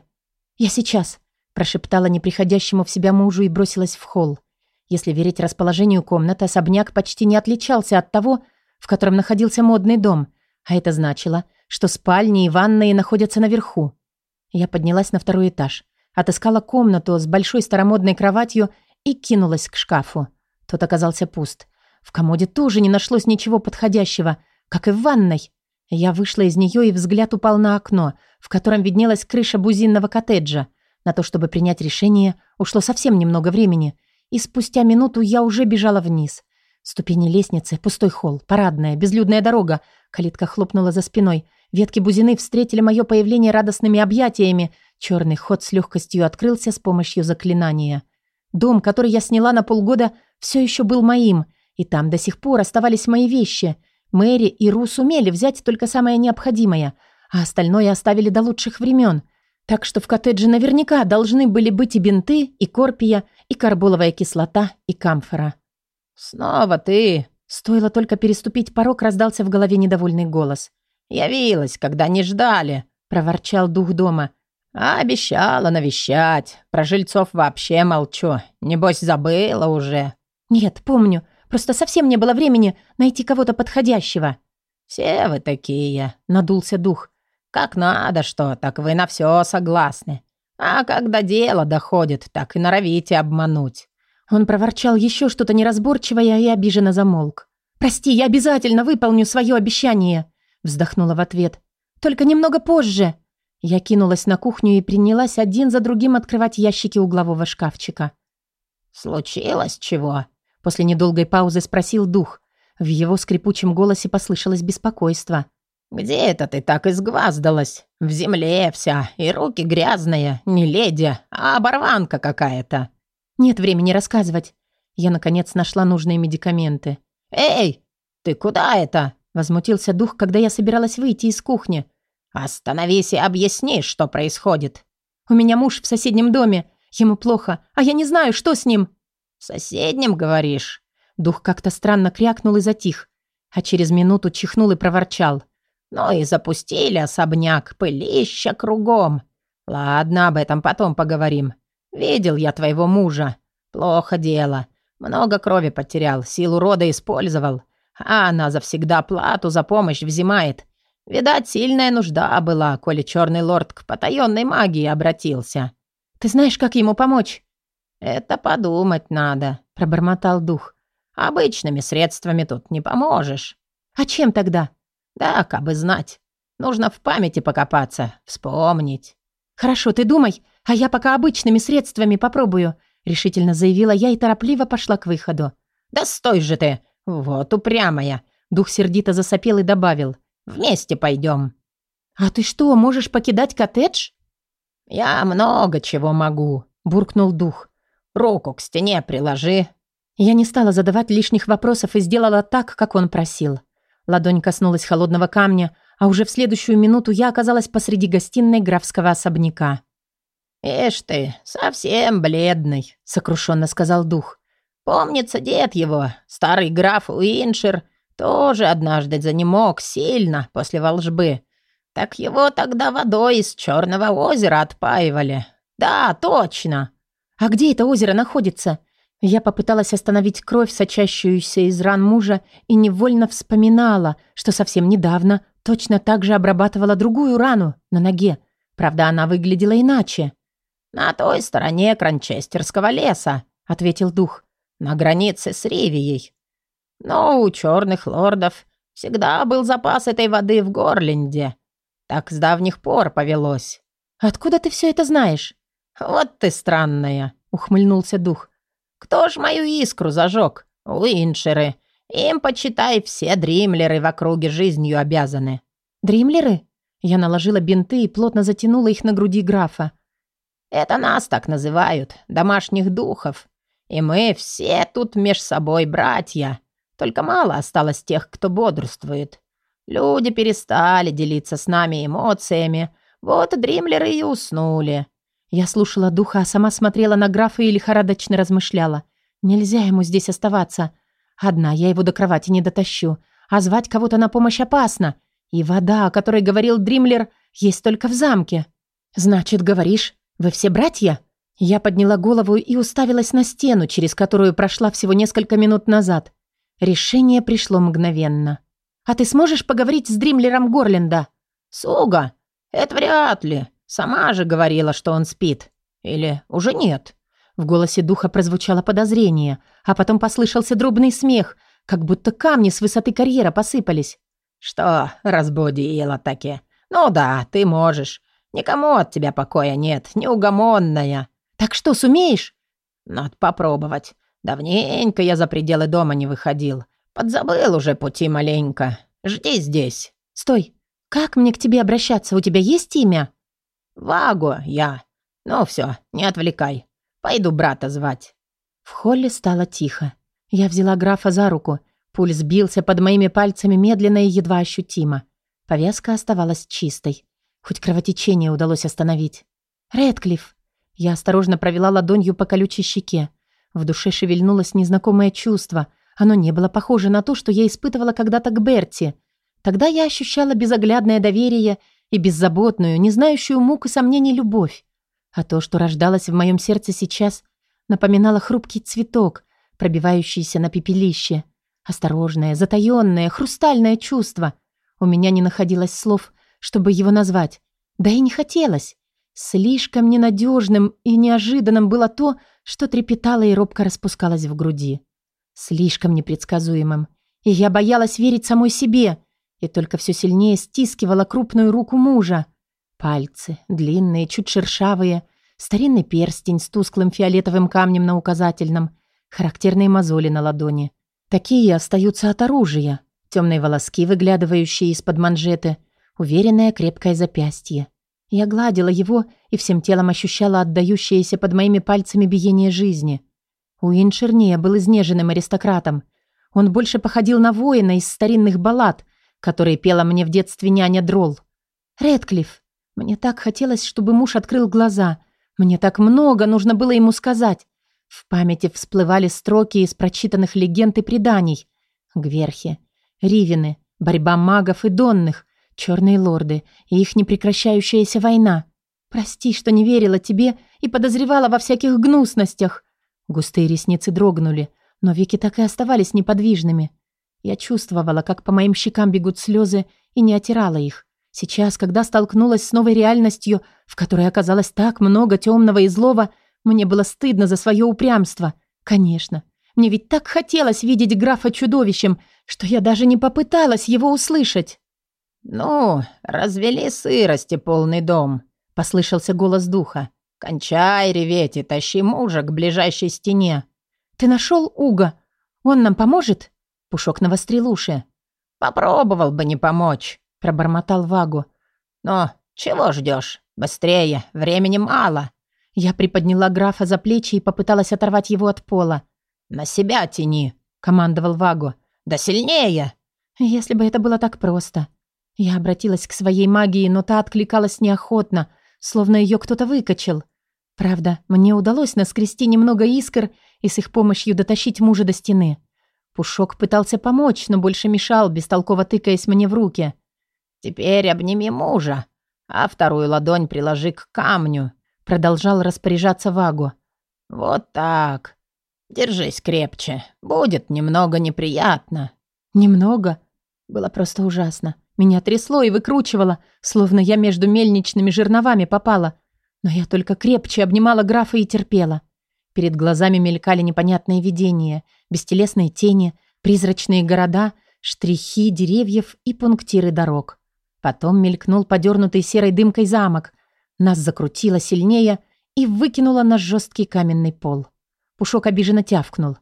«Я сейчас», – прошептала неприходящему в себя мужу и бросилась в холл. Если верить расположению комнаты, особняк почти не отличался от того, в котором находился модный дом, а это значило, что спальни и ванные находятся наверху. Я поднялась на второй этаж, отыскала комнату с большой старомодной кроватью и кинулась к шкафу. Тот оказался пуст. В комоде тоже не нашлось ничего подходящего, как и в ванной. Я вышла из нее, и взгляд упал на окно, в котором виднелась крыша бузинного коттеджа. На то, чтобы принять решение, ушло совсем немного времени, и спустя минуту я уже бежала вниз. Ступени лестницы, пустой холл, парадная, безлюдная дорога. Калитка хлопнула за спиной. Ветки бузины встретили мое появление радостными объятиями. Черный ход с легкостью открылся с помощью заклинания. Дом, который я сняла на полгода, все еще был моим, и там до сих пор оставались мои вещи. Мэри и Ру сумели взять только самое необходимое, а остальное оставили до лучших времен. Так что в коттедже наверняка должны были быть и бинты, и корпия, и карболовая кислота, и камфора. «Снова ты!» Стоило только переступить порог, раздался в голове недовольный голос. «Явилась, когда не ждали», — проворчал дух дома. «А обещала навещать. Про жильцов вообще молчу. Небось, забыла уже». «Нет, помню. Просто совсем не было времени найти кого-то подходящего». «Все вы такие», — надулся дух. «Как надо что, так вы на все согласны. А когда дело доходит, так и норовите обмануть». Он проворчал еще что-то неразборчивое и обиженно замолк. «Прости, я обязательно выполню свое обещание», — вздохнула в ответ. «Только немного позже». Я кинулась на кухню и принялась один за другим открывать ящики углового шкафчика. «Случилось чего?» После недолгой паузы спросил дух. В его скрипучем голосе послышалось беспокойство. «Где это ты так изгваздалась? В земле вся, и руки грязные, не леди, а оборванка какая-то». «Нет времени рассказывать». Я, наконец, нашла нужные медикаменты. «Эй, ты куда это?» Возмутился дух, когда я собиралась выйти из кухни. «Остановись и объясни, что происходит». «У меня муж в соседнем доме. Ему плохо, а я не знаю, что с ним». «В соседнем, говоришь?» Дух как-то странно крякнул и затих, а через минуту чихнул и проворчал. «Ну и запустили особняк, пылища кругом. Ладно, об этом потом поговорим. Видел я твоего мужа. Плохо дело. Много крови потерял, силу рода использовал. А она завсегда плату за помощь взимает. Видать, сильная нужда была, коли черный лорд к потаенной магии обратился. Ты знаешь, как ему помочь? Это подумать надо, пробормотал дух. Обычными средствами тут не поможешь. А чем тогда? Да, как бы знать. Нужно в памяти покопаться, вспомнить. Хорошо, ты думай, а я пока обычными средствами попробую», — решительно заявила я и торопливо пошла к выходу. «Да стой же ты! Вот упрямая!» Дух сердито засопел и добавил. «Вместе пойдем». «А ты что, можешь покидать коттедж?» «Я много чего могу», — буркнул дух. «Руку к стене приложи». Я не стала задавать лишних вопросов и сделала так, как он просил. Ладонь коснулась холодного камня, а уже в следующую минуту я оказалась посреди гостиной графского особняка. «Ишь ты, совсем бледный», — сокрушенно сказал дух. «Помнится дед его, старый граф Уиншир, тоже однажды занемог сильно после волжбы. Так его тогда водой из Черного озера отпаивали. Да, точно». «А где это озеро находится?» Я попыталась остановить кровь, сочащуюся из ран мужа, и невольно вспоминала, что совсем недавно точно так же обрабатывала другую рану на ноге. Правда, она выглядела иначе. «На той стороне Кранчестерского леса», — ответил дух, — «на границе с Ривией. Но у черных лордов всегда был запас этой воды в Горленде. Так с давних пор повелось». «Откуда ты все это знаешь?» «Вот ты странная», — ухмыльнулся дух. «Кто ж мою искру зажег? Уиншеры. Им, почитай, все дримлеры в округе жизнью обязаны». «Дримлеры?» Я наложила бинты и плотно затянула их на груди графа. «Это нас так называют, домашних духов. И мы все тут меж собой братья. Только мало осталось тех, кто бодрствует. Люди перестали делиться с нами эмоциями. Вот дримлеры и уснули. Я слушала духа, а сама смотрела на графа и лихорадочно размышляла. Нельзя ему здесь оставаться. Одна я его до кровати не дотащу, а звать кого-то на помощь опасно. И вода, о которой говорил Дримлер, есть только в замке. Значит, говоришь, вы все братья? Я подняла голову и уставилась на стену, через которую прошла всего несколько минут назад. Решение пришло мгновенно. «А ты сможешь поговорить с Дримлером Горленда?» «Суга? Это вряд ли. Сама же говорила, что он спит. Или уже нет?» В голосе духа прозвучало подозрение, а потом послышался дробный смех, как будто камни с высоты карьера посыпались. «Что, разбудила таки? Ну да, ты можешь. Никому от тебя покоя нет, неугомонная». «Так что, сумеешь?» «Надо попробовать. Давненько я за пределы дома не выходил. Подзабыл уже пути маленько. Жди здесь». «Стой. Как мне к тебе обращаться? У тебя есть имя?» «Ваго, я. Ну все, не отвлекай. Пойду брата звать». В холле стало тихо. Я взяла графа за руку. Пульс бился под моими пальцами медленно и едва ощутимо. Повязка оставалась чистой. Хоть кровотечение удалось остановить. «Рэдклифф!» Я осторожно провела ладонью по колючей щеке. В душе шевельнулось незнакомое чувство. Оно не было похоже на то, что я испытывала когда-то к Берти. Тогда я ощущала безоглядное доверие и беззаботную, не знающую мук и сомнений любовь. А то, что рождалось в моем сердце сейчас, напоминало хрупкий цветок, пробивающийся на пепелище. Осторожное, затаённое, хрустальное чувство. У меня не находилось слов, чтобы его назвать. Да и не хотелось. Слишком ненадежным и неожиданным было то, что трепетало и робко распускалось в груди. Слишком непредсказуемым. И я боялась верить самой себе — и только все сильнее стискивала крупную руку мужа. Пальцы, длинные, чуть шершавые, старинный перстень с тусклым фиолетовым камнем на указательном, характерные мозоли на ладони. Такие остаются от оружия. Темные волоски, выглядывающие из-под манжеты, уверенное крепкое запястье. Я гладила его и всем телом ощущала отдающееся под моими пальцами биение жизни. Уиншер не был изнеженным аристократом. Он больше походил на воина из старинных баллад, который пела мне в детстве няня Дрол. Редклифф, мне так хотелось, чтобы муж открыл глаза. Мне так много нужно было ему сказать. В памяти всплывали строки из прочитанных легенд и преданий. Гверхи, Ривины, борьба магов и донных, черные лорды и их непрекращающаяся война. Прости, что не верила тебе и подозревала во всяких гнусностях. Густые ресницы дрогнули, но веки так и оставались неподвижными. Я чувствовала, как по моим щекам бегут слезы, и не отирала их. Сейчас, когда столкнулась с новой реальностью, в которой оказалось так много темного и злого, мне было стыдно за свое упрямство. Конечно, мне ведь так хотелось видеть графа чудовищем, что я даже не попыталась его услышать. «Ну, развели сырости полный дом», — послышался голос духа. «Кончай реветь и тащи мужа к ближайшей стене». «Ты нашел Уга? Он нам поможет?» Пушок навострил уши. «Попробовал бы не помочь», — пробормотал Вагу. «Но чего ждешь? Быстрее, времени мало». Я приподняла графа за плечи и попыталась оторвать его от пола. «На себя тяни», — командовал Вагу. «Да сильнее!» Если бы это было так просто. Я обратилась к своей магии, но та откликалась неохотно, словно ее кто-то выкачал. Правда, мне удалось наскрести немного искр и с их помощью дотащить мужа до стены. Пушок пытался помочь, но больше мешал, бестолково тыкаясь мне в руки. «Теперь обними мужа, а вторую ладонь приложи к камню», продолжал распоряжаться Вагу. «Вот так. Держись крепче. Будет немного неприятно». «Немного?» Было просто ужасно. Меня трясло и выкручивало, словно я между мельничными жерновами попала. Но я только крепче обнимала графа и терпела. Перед глазами мелькали непонятные видения, бестелесные тени, призрачные города, штрихи деревьев и пунктиры дорог. Потом мелькнул подернутый серой дымкой замок. Нас закрутило сильнее, и выкинула на жесткий каменный пол. Пушок обиженно тявкнул.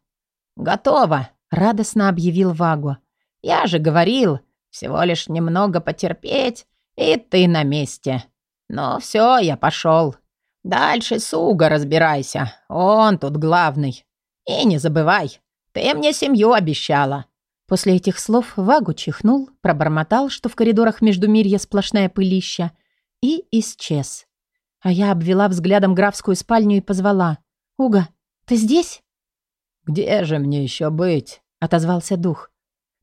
«Готово!» — радостно объявил Вагу. «Я же говорил, всего лишь немного потерпеть, и ты на месте. Ну все, я пошел. Дальше с Уго разбирайся, он тут главный. И не забывай, ты мне семью обещала». После этих слов Вагу чихнул, пробормотал, что в коридорах между мирья сплошная пылища, и исчез. А я обвела взглядом графскую спальню и позвала. «Уга, ты здесь?» «Где же мне еще быть?» — отозвался дух.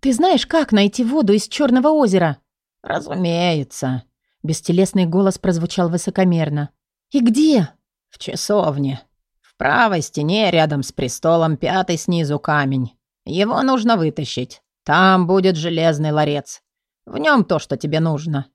«Ты знаешь, как найти воду из Черного озера?» «Разумеется». Бестелесный голос прозвучал высокомерно. «И где?» «В часовне. В правой стене рядом с престолом пятый снизу камень. Его нужно вытащить. Там будет железный ларец. В нем то, что тебе нужно».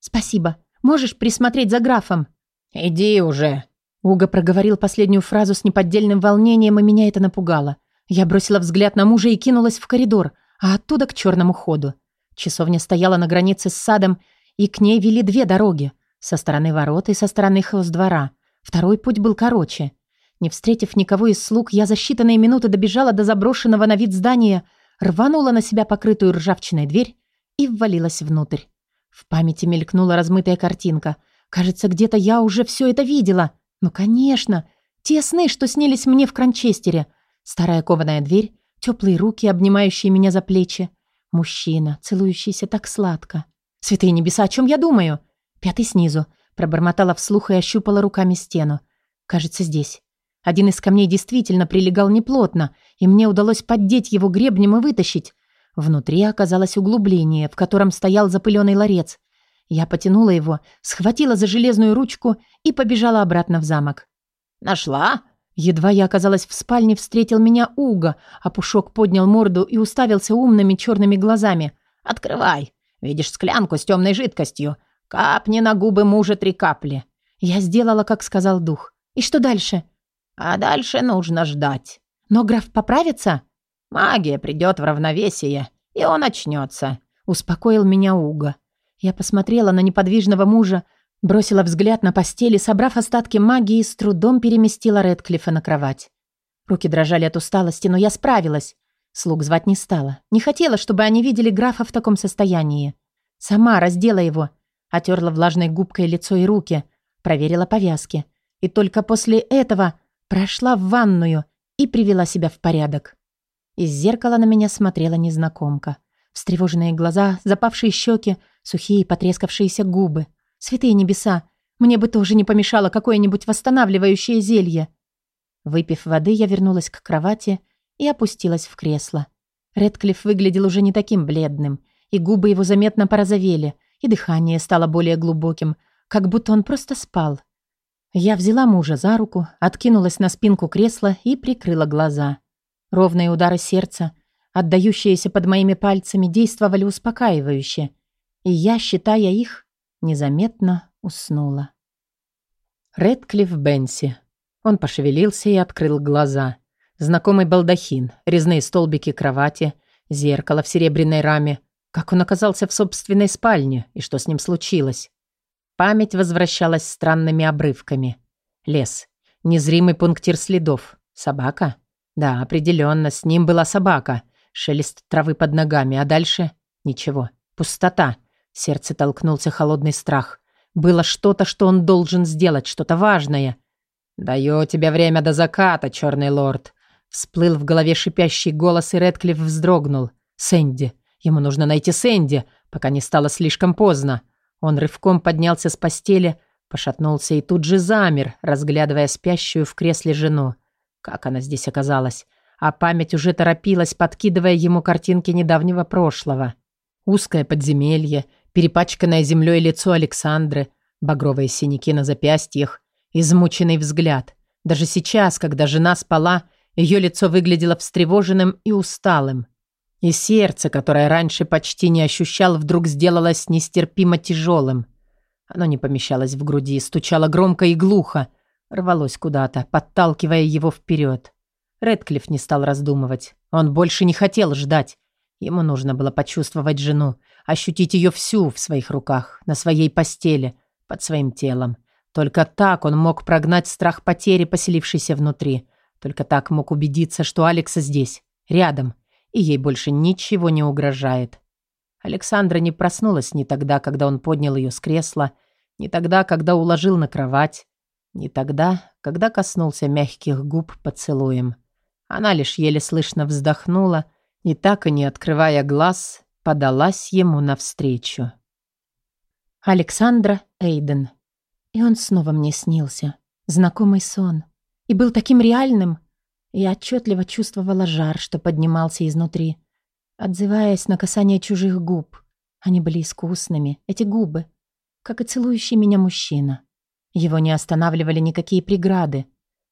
«Спасибо. Можешь присмотреть за графом?» «Иди уже». Уга проговорил последнюю фразу с неподдельным волнением, и меня это напугало. Я бросила взгляд на мужа и кинулась в коридор, а оттуда к черному ходу. Часовня стояла на границе с садом, и к ней вели две дороги. Со стороны ворот и со стороны двора. Второй путь был короче. Не встретив никого из слуг, я за считанные минуты добежала до заброшенного на вид здания, рванула на себя покрытую ржавчиной дверь и ввалилась внутрь. В памяти мелькнула размытая картинка. Кажется, где-то я уже все это видела. Ну, конечно. Те сны, что снились мне в Кранчестере. Старая кованая дверь, теплые руки, обнимающие меня за плечи. Мужчина, целующийся так сладко. Святые небеса, о чем я думаю? Пятый снизу. Пробормотала вслух и ощупала руками стену. Кажется, здесь. Один из камней действительно прилегал неплотно, и мне удалось поддеть его гребнем и вытащить. Внутри оказалось углубление, в котором стоял запыленный ларец. Я потянула его, схватила за железную ручку и побежала обратно в замок. «Нашла?» Едва я оказалась в спальне, встретил меня Уга, а Пушок поднял морду и уставился умными черными глазами. «Открывай. Видишь склянку с темной жидкостью. Капни на губы мужа три капли». Я сделала, как сказал дух. «И что дальше?» А дальше нужно ждать. Но граф поправится? Магия придет в равновесие, и он очнется. Успокоил меня Уга. Я посмотрела на неподвижного мужа, бросила взгляд на постели, собрав остатки магии, с трудом переместила Редклифа на кровать. Руки дрожали от усталости, но я справилась. Слуг звать не стала. Не хотела, чтобы они видели графа в таком состоянии. Сама раздела его, отерла влажной губкой лицо и руки, проверила повязки. И только после этого Прошла в ванную и привела себя в порядок. Из зеркала на меня смотрела незнакомка. Встревоженные глаза, запавшие щеки, сухие потрескавшиеся губы. Святые небеса, мне бы тоже не помешало какое-нибудь восстанавливающее зелье. Выпив воды, я вернулась к кровати и опустилась в кресло. Редклифф выглядел уже не таким бледным, и губы его заметно порозовели, и дыхание стало более глубоким, как будто он просто спал. Я взяла мужа за руку, откинулась на спинку кресла и прикрыла глаза. Ровные удары сердца, отдающиеся под моими пальцами, действовали успокаивающе, и я, считая их, незаметно уснула. Редклифф Бенси. Он пошевелился и открыл глаза. Знакомый балдахин, резные столбики кровати, зеркало в серебряной раме. Как он оказался в собственной спальне и что с ним случилось? Память возвращалась странными обрывками. Лес. Незримый пунктир следов. Собака? Да, определенно, с ним была собака. Шелест травы под ногами, а дальше ничего. Пустота. Сердце толкнулся холодный страх. Было что-то, что он должен сделать, что-то важное. «Даю тебе время до заката, черный лорд», Всплыл в голове шипящий голос, и Редклифф вздрогнул. «Сэнди. Ему нужно найти Сэнди, пока не стало слишком поздно. Он рывком поднялся с постели, пошатнулся и тут же замер, разглядывая спящую в кресле жену. Как она здесь оказалась? А память уже торопилась, подкидывая ему картинки недавнего прошлого. Узкое подземелье, перепачканное землей лицо Александры, багровые синяки на запястьях, измученный взгляд. Даже сейчас, когда жена спала, ее лицо выглядело встревоженным и усталым. И сердце, которое раньше почти не ощущал, вдруг сделалось нестерпимо тяжелым. Оно не помещалось в груди, стучало громко и глухо, рвалось куда-то, подталкивая его вперед. Редклифф не стал раздумывать. Он больше не хотел ждать. Ему нужно было почувствовать жену, ощутить ее всю в своих руках, на своей постели, под своим телом, Только так он мог прогнать страх потери, поселившийся внутри. Только так мог убедиться, что Алекса здесь, рядом, и ей больше ничего не угрожает. Александра не проснулась ни тогда, когда он поднял ее с кресла, ни тогда, когда уложил на кровать, ни тогда, когда коснулся мягких губ поцелуем. Она лишь еле слышно вздохнула и, так и не открывая глаз, подалась ему навстречу. Александра Эйден. И он снова мне снился. Знакомый сон. И был таким реальным. Я отчетливо чувствовала жар, что поднимался изнутри, отзываясь на касание чужих губ. Они были искусными, эти губы, как и целующий меня мужчина. Его не останавливали никакие преграды.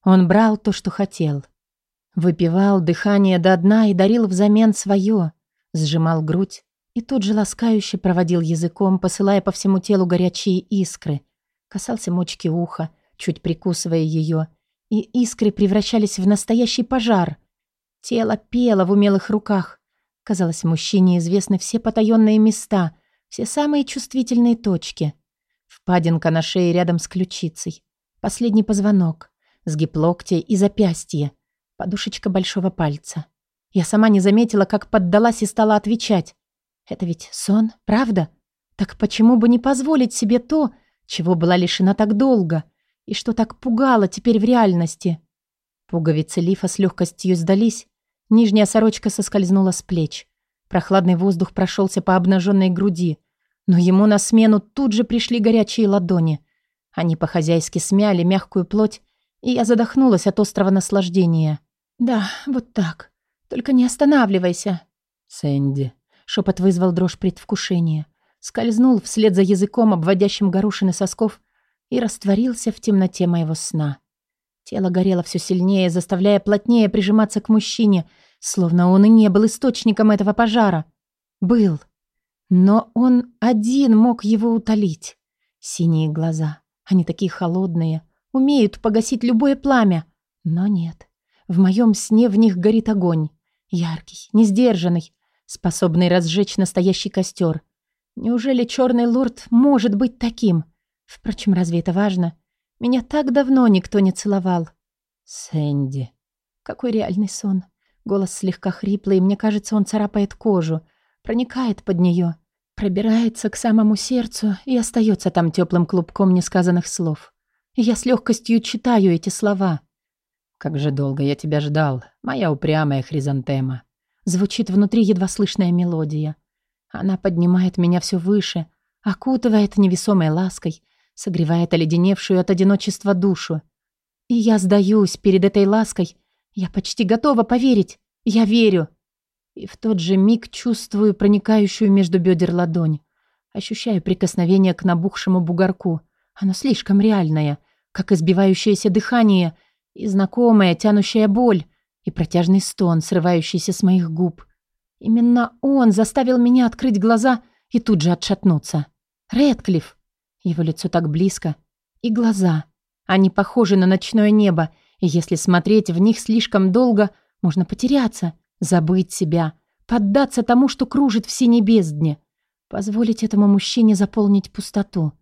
Он брал то, что хотел. Выпивал дыхание до дна и дарил взамен свое. Сжимал грудь и тут же ласкающе проводил языком, посылая по всему телу горячие искры. Касался мочки уха, чуть прикусывая ее, и искры превращались в настоящий пожар. Тело пело в умелых руках. Казалось, мужчине известны все потаенные места, все самые чувствительные точки. Впадинка на шее рядом с ключицей. Последний позвонок. Сгиб локтя и запястье. Подушечка большого пальца. Я сама не заметила, как поддалась и стала отвечать. Это ведь сон, правда? Так почему бы не позволить себе то, чего была лишена так долго, и что так пугало теперь в реальности? Пуговицы лифа с легкостью сдались, нижняя сорочка соскользнула с плеч. Прохладный воздух прошелся по обнаженной груди — но ему на смену тут же пришли горячие ладони. Они по-хозяйски смяли мягкую плоть, и я задохнулась от острого наслаждения. «Да, вот так. Только не останавливайся». «Сэнди». Шепот вызвал дрожь предвкушения. Скользнул вслед за языком, обводящим горошины сосков, и растворился в темноте моего сна. Тело горело все сильнее, заставляя плотнее прижиматься к мужчине, словно он и не был источником этого пожара. Был. Но он один мог его утолить. Синие глаза, они такие холодные, умеют погасить любое пламя. Но нет, в моем сне в них горит огонь. Яркий, несдержанный, способный разжечь настоящий костер. Неужели черный лорд может быть таким? Впрочем, разве это важно? Меня так давно никто не целовал. Сэнди. Какой реальный сон. Голос слегка хриплый, и мне кажется, он царапает кожу, проникает под нее. Пробирается к самому сердцу и остается там теплым клубком несказанных слов. я с легкостью читаю эти слова. «Как же долго я тебя ждал, моя упрямая хризантема!» Звучит внутри едва слышная мелодия. Она поднимает меня все выше, окутывает невесомой лаской, согревает оледеневшую от одиночества душу. И я сдаюсь перед этой лаской. Я почти готова поверить. Я верю. И в тот же миг чувствую проникающую между бедер ладонь. Ощущаю прикосновение к набухшему бугорку. Оно слишком реальное, как избивающееся дыхание и знакомая тянущая боль и протяжный стон, срывающийся с моих губ. Именно он заставил меня открыть глаза и тут же отшатнуться. Редклифф. Его лицо так близко. И глаза. Они похожи на ночное небо, и если смотреть в них слишком долго, можно потеряться. Забыть себя, поддаться тому, что кружит в синей бездне. Позволить этому мужчине заполнить пустоту.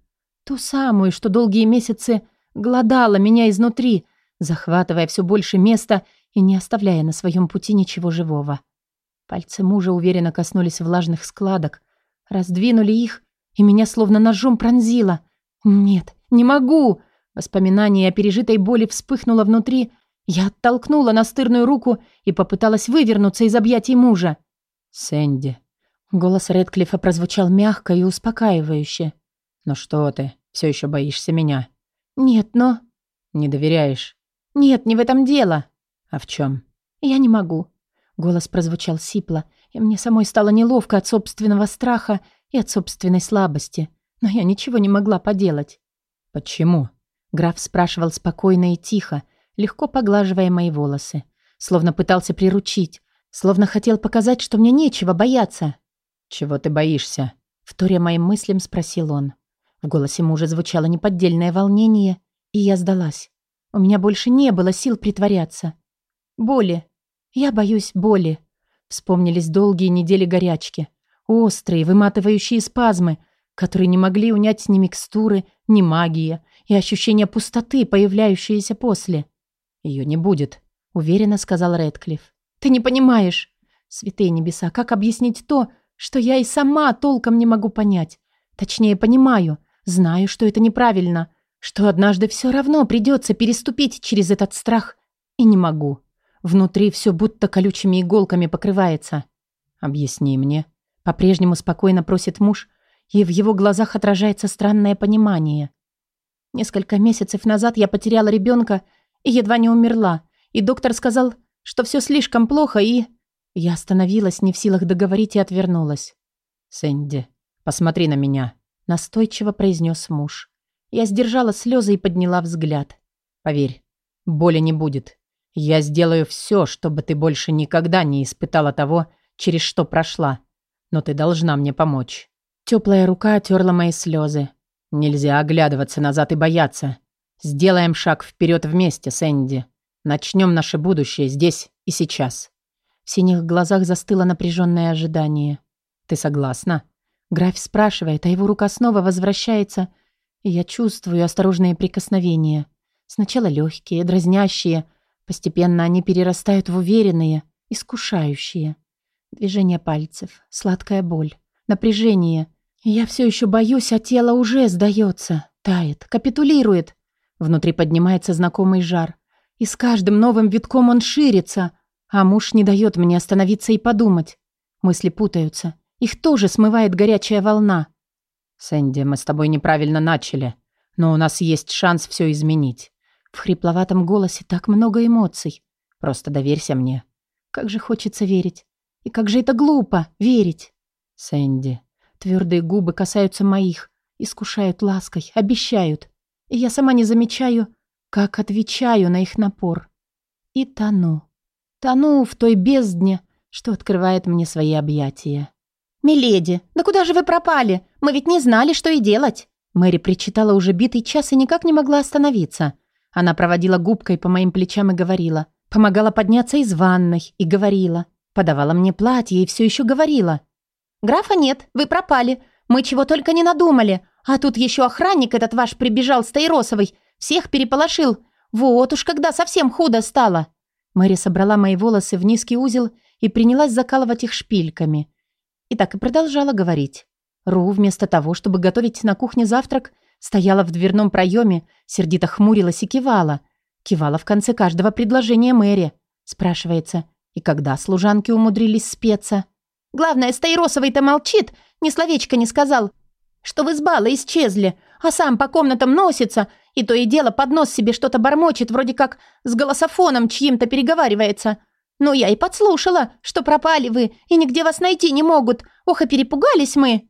Ту самую, что долгие месяцы глодала меня изнутри, захватывая все больше места и не оставляя на своем пути ничего живого. Пальцы мужа уверенно коснулись влажных складок, раздвинули их, и меня словно ножом пронзило. «Нет, не могу!» Воспоминание о пережитой боли вспыхнуло внутри, я оттолкнула настырную руку и попыталась вывернуться из объятий мужа. «Сэнди». Голос Редклифа прозвучал мягко и успокаивающе. «Ну что ты, все еще боишься меня?» «Нет, но...» «Не доверяешь?» «Нет, не в этом дело». «А в чем? «Я не могу». Голос прозвучал сипло, и мне самой стало неловко от собственного страха и от собственной слабости. Но я ничего не могла поделать. «Почему?» Граф спрашивал спокойно и тихо, легко поглаживая мои волосы. Словно пытался приручить, словно хотел показать, что мне нечего бояться. «Чего ты боишься?» Вторя моим мыслям спросил он. В голосе мужа звучало неподдельное волнение, и я сдалась. У меня больше не было сил притворяться. Боли. Я боюсь боли. Вспомнились долгие недели горячки. Острые, выматывающие спазмы, которые не могли унять ни микстуры, ни магия, и ощущение пустоты, появляющееся после. Ее не будет, уверенно сказал Рэдклифф. Ты не понимаешь. Святые небеса, как объяснить то, что я и сама толком не могу понять? Точнее, понимаю, знаю, что это неправильно, что однажды все равно придется переступить через этот страх, и не могу. Внутри все будто колючими иголками покрывается. Объясни мне. По-прежнему спокойно просит муж, и в его глазах отражается странное понимание. Несколько месяцев назад я потеряла ребенка и едва не умерла, и доктор сказал, что все слишком плохо, и... Я остановилась, не в силах договорить, и отвернулась. «Сэнди, посмотри на меня», — настойчиво произнес муж. Я сдержала слезы и подняла взгляд. «Поверь, боли не будет. Я сделаю все, чтобы ты больше никогда не испытала того, через что прошла. Но ты должна мне помочь». Теплая рука отерла мои слезы. «Нельзя оглядываться назад и бояться. Сделаем шаг вперед вместе, Сэнди. Начнем наше будущее здесь и сейчас». В синих глазах застыло напряженное ожидание. «Ты согласна?» Граф спрашивает, а его рука снова возвращается, и я чувствую осторожные прикосновения. Сначала легкие, дразнящие, постепенно они перерастают в уверенные, искушающие. Движение пальцев, сладкая боль, напряжение. я все еще боюсь, а тело уже сдается, тает, капитулирует. Внутри поднимается знакомый жар. И с каждым новым витком он ширится, а муж не дает мне остановиться и подумать. Мысли путаются. Их тоже смывает горячая волна. «Сэнди, мы с тобой неправильно начали, но у нас есть шанс все изменить». В хрипловатом голосе так много эмоций. Просто доверься мне. Как же хочется верить. И как же это глупо верить. Сэнди. Твердые губы касаются моих, искушают лаской, обещают. И я сама не замечаю, как отвечаю на их напор. И тону. Тону в той бездне, что открывает мне свои объятия. «Миледи, да куда же вы пропали? Мы ведь не знали, что и делать!» Мэри причитала уже битый час и никак не могла остановиться. Она проводила губкой по моим плечам и говорила. Помогала подняться из ванной и говорила. Подавала мне платье и все еще говорила. «Графа нет, вы пропали. Мы чего только не надумали. А тут еще охранник этот ваш прибежал с Тайросовой. Всех переполошил. Вот уж когда совсем худо стало». Мэри собрала мои волосы в низкий узел и принялась закалывать их шпильками. И так и продолжала говорить. Ру, вместо того, чтобы готовить на кухне завтрак, стояла в дверном проеме, сердито хмурилась и кивала. Кивала в конце каждого предложения Мэри. Спрашивается, и когда служанки умудрились спеться? «Главное, Стайросовый-то молчит, ни словечко не сказал, что вы с бала исчезли, а сам по комнатам носится, и то и дело под нос себе что-то бормочет, вроде как с голософоном чьим-то переговаривается. Ну, я и подслушала, что пропали вы, и нигде вас найти не могут. Ох, и перепугались мы!»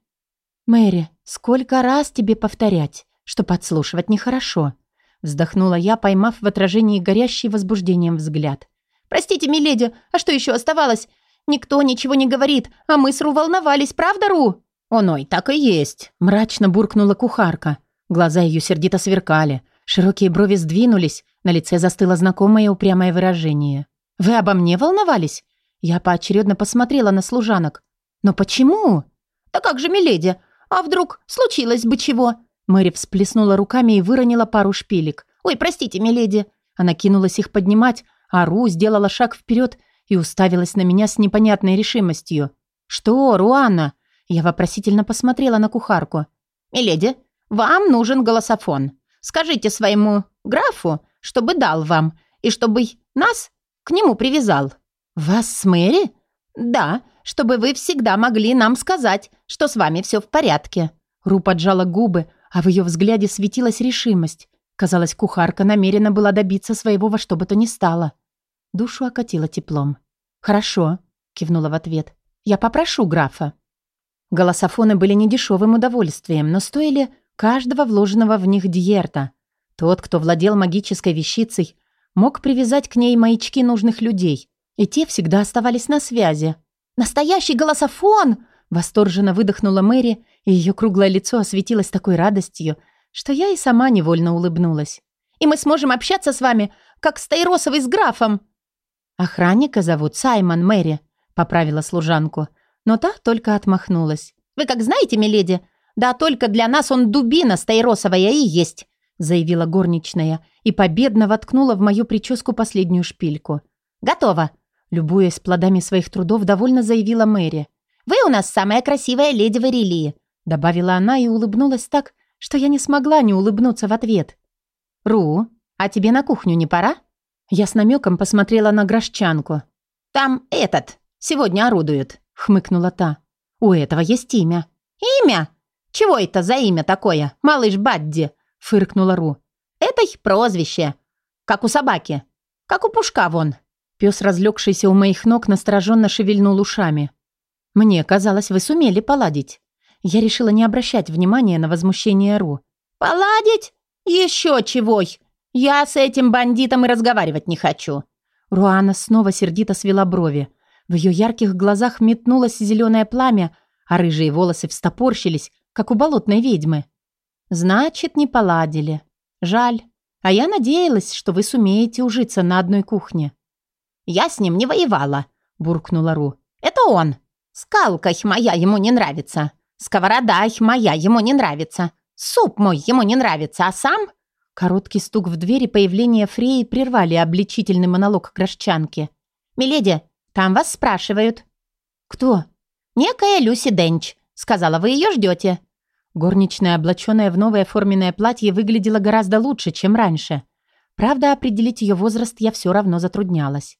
«Мэри, сколько раз тебе повторять, что подслушивать нехорошо?» Вздохнула я, поймав в отражении горящий возбуждением взгляд. «Простите, миледи, а что еще оставалось? Никто ничего не говорит, а мы с Ру волновались, правда, Ру?» «Оной, так и есть», — мрачно буркнула кухарка. Глаза ее сердито сверкали, широкие брови сдвинулись, на лице застыло знакомое упрямое выражение. «Вы обо мне волновались?» Я поочередно посмотрела на служанок. «Но почему?» «Да как же, миледи? А вдруг случилось бы чего?» Мэри всплеснула руками и выронила пару шпилек. «Ой, простите, миледи!» Она кинулась их поднимать, а Ру сделала шаг вперед и уставилась на меня с непонятной решимостью. «Что, Руанна?» Я вопросительно посмотрела на кухарку. «Миледи, вам нужен голософон. Скажите своему графу, чтобы дал вам, и чтобы нас к нему привязал». «Вас с Мэри?» «Да, чтобы вы всегда могли нам сказать, что с вами все в порядке». Ру поджала губы, а в ее взгляде светилась решимость. Казалось, кухарка намерена была добиться своего во что бы то ни стало. Душу окатило теплом. «Хорошо», — кивнула в ответ. «Я попрошу графа». Голософоны были недешевым удовольствием, но стоили каждого вложенного в них диерта. Тот, кто владел магической вещицей, мог привязать к ней маячки нужных людей, и те всегда оставались на связи. «Настоящий голософон!» Восторженно выдохнула Мэри, и ее круглое лицо осветилось такой радостью, что я и сама невольно улыбнулась. «И мы сможем общаться с вами, как с Тайросовой с графом!» «Охранника зовут Саймон Мэри», — поправила служанку, но та только отмахнулась. «Вы как знаете, миледи, да только для нас он дубина Стайросовая и есть. заявила горничная и победно воткнула в мою прическу последнюю шпильку. «Готово!» Любуясь плодами своих трудов, довольно заявила Мэри. «Вы у нас самая красивая леди Варелии!» Добавила она и улыбнулась так, что я не смогла не улыбнуться в ответ. «Ру, а тебе на кухню не пора?» Я с намеком посмотрела на грошчанку. «Там этот, сегодня орудует», — хмыкнула та. «У этого есть имя». «Имя? Чего это за имя такое? Малыш Бадди?» — фыркнула Ру. «Это их прозвище. Как у собаки. Как у Пушка вон». Пес, разлегшийся у моих ног, настороженно шевельнул ушами. «Мне казалось, вы сумели поладить». Я решила не обращать внимания на возмущение Ру. «Поладить? Еще чего? Я с этим бандитом и разговаривать не хочу». Руана снова сердито свела брови. В ее ярких глазах метнулось зеленое пламя, а рыжие волосы встопорщились, как у болотной ведьмы. «Значит, не поладили. Жаль. А я надеялась, что вы сумеете ужиться на одной кухне». «Я с ним не воевала», — буркнула Ру. «Это он. Скалка моя ему не нравится. Сковорода моя ему не нравится. Суп мой ему не нравится, а сам...» Короткий стук в двери появления Фреи прервали обличительный монолог грошчанки. «Миледи, там вас спрашивают». «Кто?» «Некая Люси Денч. Сказала, вы ее ждете». Горничная, облаченная в новое форменное платье, выглядела гораздо лучше, чем раньше. Правда, определить ее возраст я все равно затруднялась.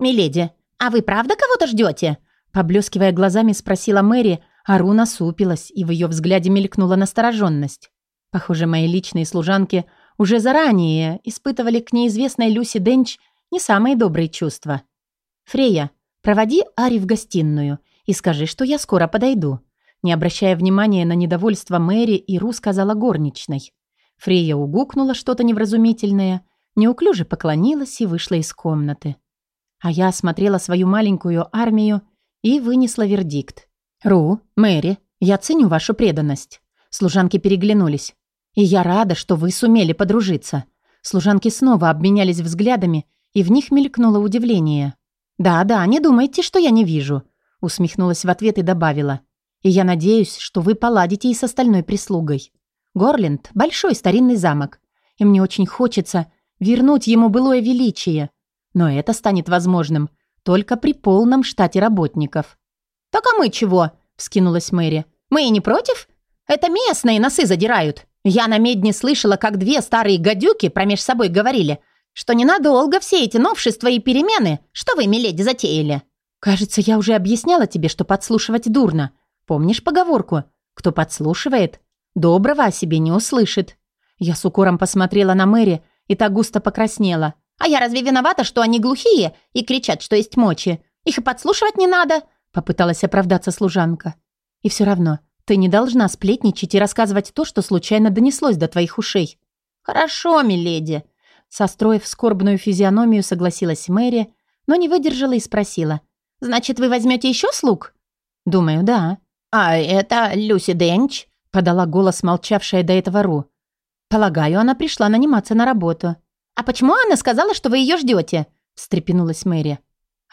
«Миледи, а вы правда кого-то ждете?» Поблескивая глазами, спросила Мэри, а Ру насупилась, и в ее взгляде мелькнула настороженность. Похоже, мои личные служанки уже заранее испытывали к неизвестной Люси Денч не самые добрые чувства. «Фрея, проводи Ари в гостиную и скажи, что я скоро подойду». Не обращая внимания на недовольство Мэри, Иру сказала горничной. Фрея угукнула что-то невразумительное, неуклюже поклонилась и вышла из комнаты. А я осмотрела свою маленькую армию и вынесла вердикт. «Ру, Мэри, я ценю вашу преданность». Служанки переглянулись. И я рада, что вы сумели подружиться. Служанки снова обменялись взглядами, и в них мелькнуло удивление. «Да-да, не думайте, что я не вижу», — усмехнулась в ответ и добавила. «И я надеюсь, что вы поладите и с остальной прислугой. Горленд — большой старинный замок, и мне очень хочется вернуть ему былое величие. Но это станет возможным только при полном штате работников». «Так а мы чего?» — вскинулась Мэри. «Мы и не против? Это местные носы задирают. Я на медне слышала, как две старые гадюки промеж собой говорили, что ненадолго все эти новшества и перемены, что вы, миледи, затеяли. Кажется, я уже объясняла тебе, что подслушивать дурно. Помнишь поговорку? Кто подслушивает, доброго о себе не услышит. Я с укором посмотрела на Мэри и так густо покраснела. А я разве виновата, что они глухие и кричат, что есть мочи? Их и подслушивать не надо, попыталась оправдаться служанка. И все равно, ты не должна сплетничать и рассказывать то, что случайно донеслось до твоих ушей. Хорошо, миледи. Состроив скорбную физиономию, согласилась Мэри, но не выдержала и спросила. «Значит, вы возьмете еще слуг?» «Думаю, да». «А это Люси Денч?» подала голос молчавшая до этого Ру. «Полагаю, она пришла наниматься на работу». «А почему она сказала, что вы ее ждете?» встрепенулась Мэри.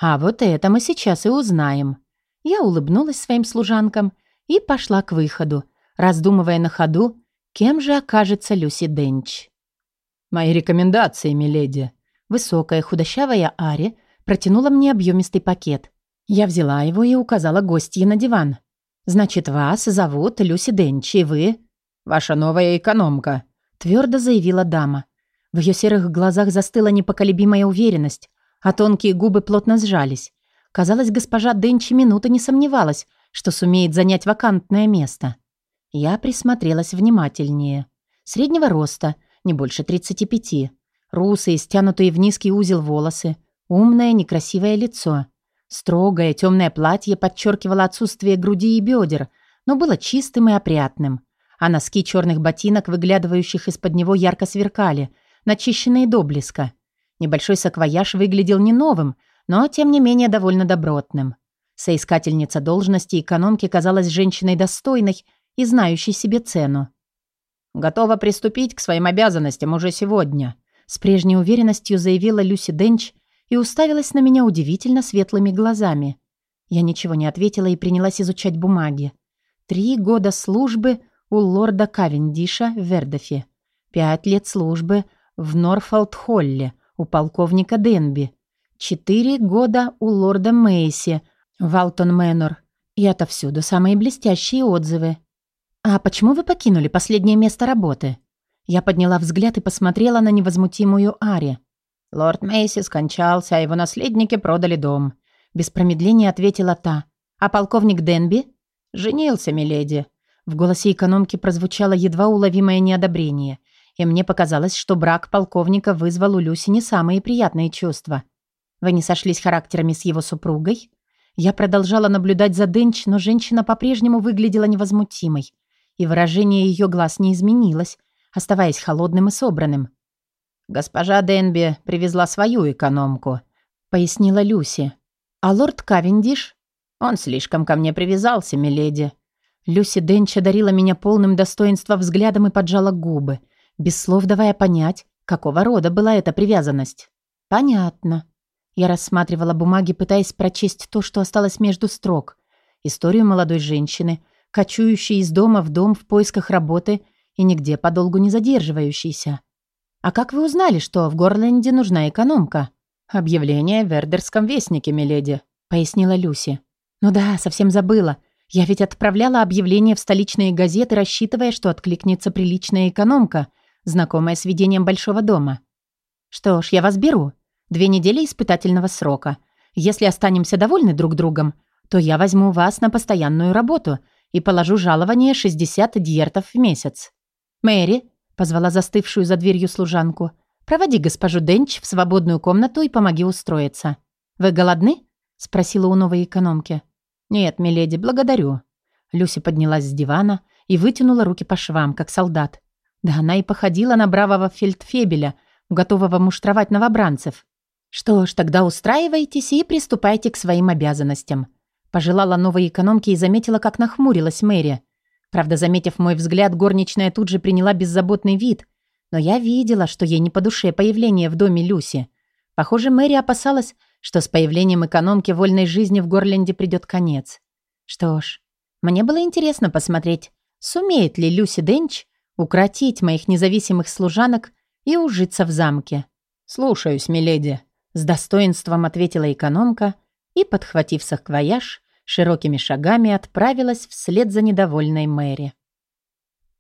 «А вот это мы сейчас и узнаем». Я улыбнулась своим служанкам и пошла к выходу, раздумывая на ходу, кем же окажется Люси Денч. «Мои рекомендации, миледи». Высокая худощавая Ари протянула мне объемистый пакет. Я взяла его и указала гостье на диван. «Значит, вас зовут Люси Денч, и вы...» «Ваша новая экономка», — твердо заявила дама. В ее серых глазах застыла непоколебимая уверенность, а тонкие губы плотно сжались. Казалось, госпожа Денчи минуты не сомневалась, что сумеет занять вакантное место. Я присмотрелась внимательнее. Среднего роста, не больше 35. Русые, стянутые в низкий узел волосы, умное, некрасивое лицо. Строгое темное платье подчеркивало отсутствие груди и бедер, но было чистым и опрятным. А носки черных ботинок, выглядывающих из-под него, ярко сверкали, начищенные до блеска. Небольшой саквояж выглядел не новым, но, тем не менее, довольно добротным. Соискательница должности экономки казалась женщиной достойной и знающей себе цену. «Готова приступить к своим обязанностям уже сегодня», с прежней уверенностью заявила Люси Денч и уставилась на меня удивительно светлыми глазами. Я ничего не ответила и принялась изучать бумаги. Три года службы у лорда Кавендиша в Вердофе. Пять лет службы в Норфолд-Холле у полковника Денби. Четыре года у лорда Мейси в Алтон Мэнор. И отовсюду самые блестящие отзывы. «А почему вы покинули последнее место работы?» Я подняла взгляд и посмотрела на невозмутимую Ари. Лорд Мейси скончался, а его наследники продали дом. Без промедления ответила та. «А полковник Денби?» «Женился, миледи». В голосе экономки прозвучало едва уловимое неодобрение, и мне показалось, что брак полковника вызвал у Люси не самые приятные чувства. «Вы не сошлись характерами с его супругой?» Я продолжала наблюдать за Денч, но женщина по-прежнему выглядела невозмутимой, и выражение ее глаз не изменилось, оставаясь холодным и собранным. «Госпожа Денби привезла свою экономку», — пояснила Люси. «А лорд Кавендиш?» «Он слишком ко мне привязался, миледи». Люси Денч одарила меня полным достоинства взглядом и поджала губы, без слов давая понять, какого рода была эта привязанность. «Понятно». Я рассматривала бумаги, пытаясь прочесть то, что осталось между строк. Историю молодой женщины, кочующей из дома в дом в поисках работы и нигде подолгу не задерживающейся. «А как вы узнали, что в Горленде нужна экономка?» «Объявление в Вердерском вестнике, миледи», — пояснила Люси. «Ну да, совсем забыла. Я ведь отправляла объявление в столичные газеты, рассчитывая, что откликнется приличная экономка, знакомая с ведением большого дома. Что ж, я вас беру. Две недели испытательного срока. Если останемся довольны друг другом, то я возьму вас на постоянную работу и положу жалование 60 дьертов в месяц. Мэри, Позвала застывшую за дверью служанку. «Проводи госпожу Денч в свободную комнату и помоги устроиться». «Вы голодны?» Спросила у новой экономки. «Нет, миледи, благодарю». Люси поднялась с дивана и вытянула руки по швам, как солдат. Да она и походила на бравого фельдфебеля, готового муштровать новобранцев. «Что ж, тогда устраивайтесь и приступайте к своим обязанностям», пожелала новой экономке и заметила, как нахмурилась Мэри. Правда, заметив мой взгляд, горничная тут же приняла беззаботный вид, но я видела, что ей не по душе появление в доме Люси. Похоже, Мэри опасалась, что с появлением экономки вольной жизни в Горленде придет конец. Что ж, мне было интересно посмотреть, сумеет ли Люси Денч укротить моих независимых служанок и ужиться в замке. «Слушаюсь, миледи», — с достоинством ответила экономка и, подхватив саквояж, широкими шагами отправилась вслед за недовольной Мэри.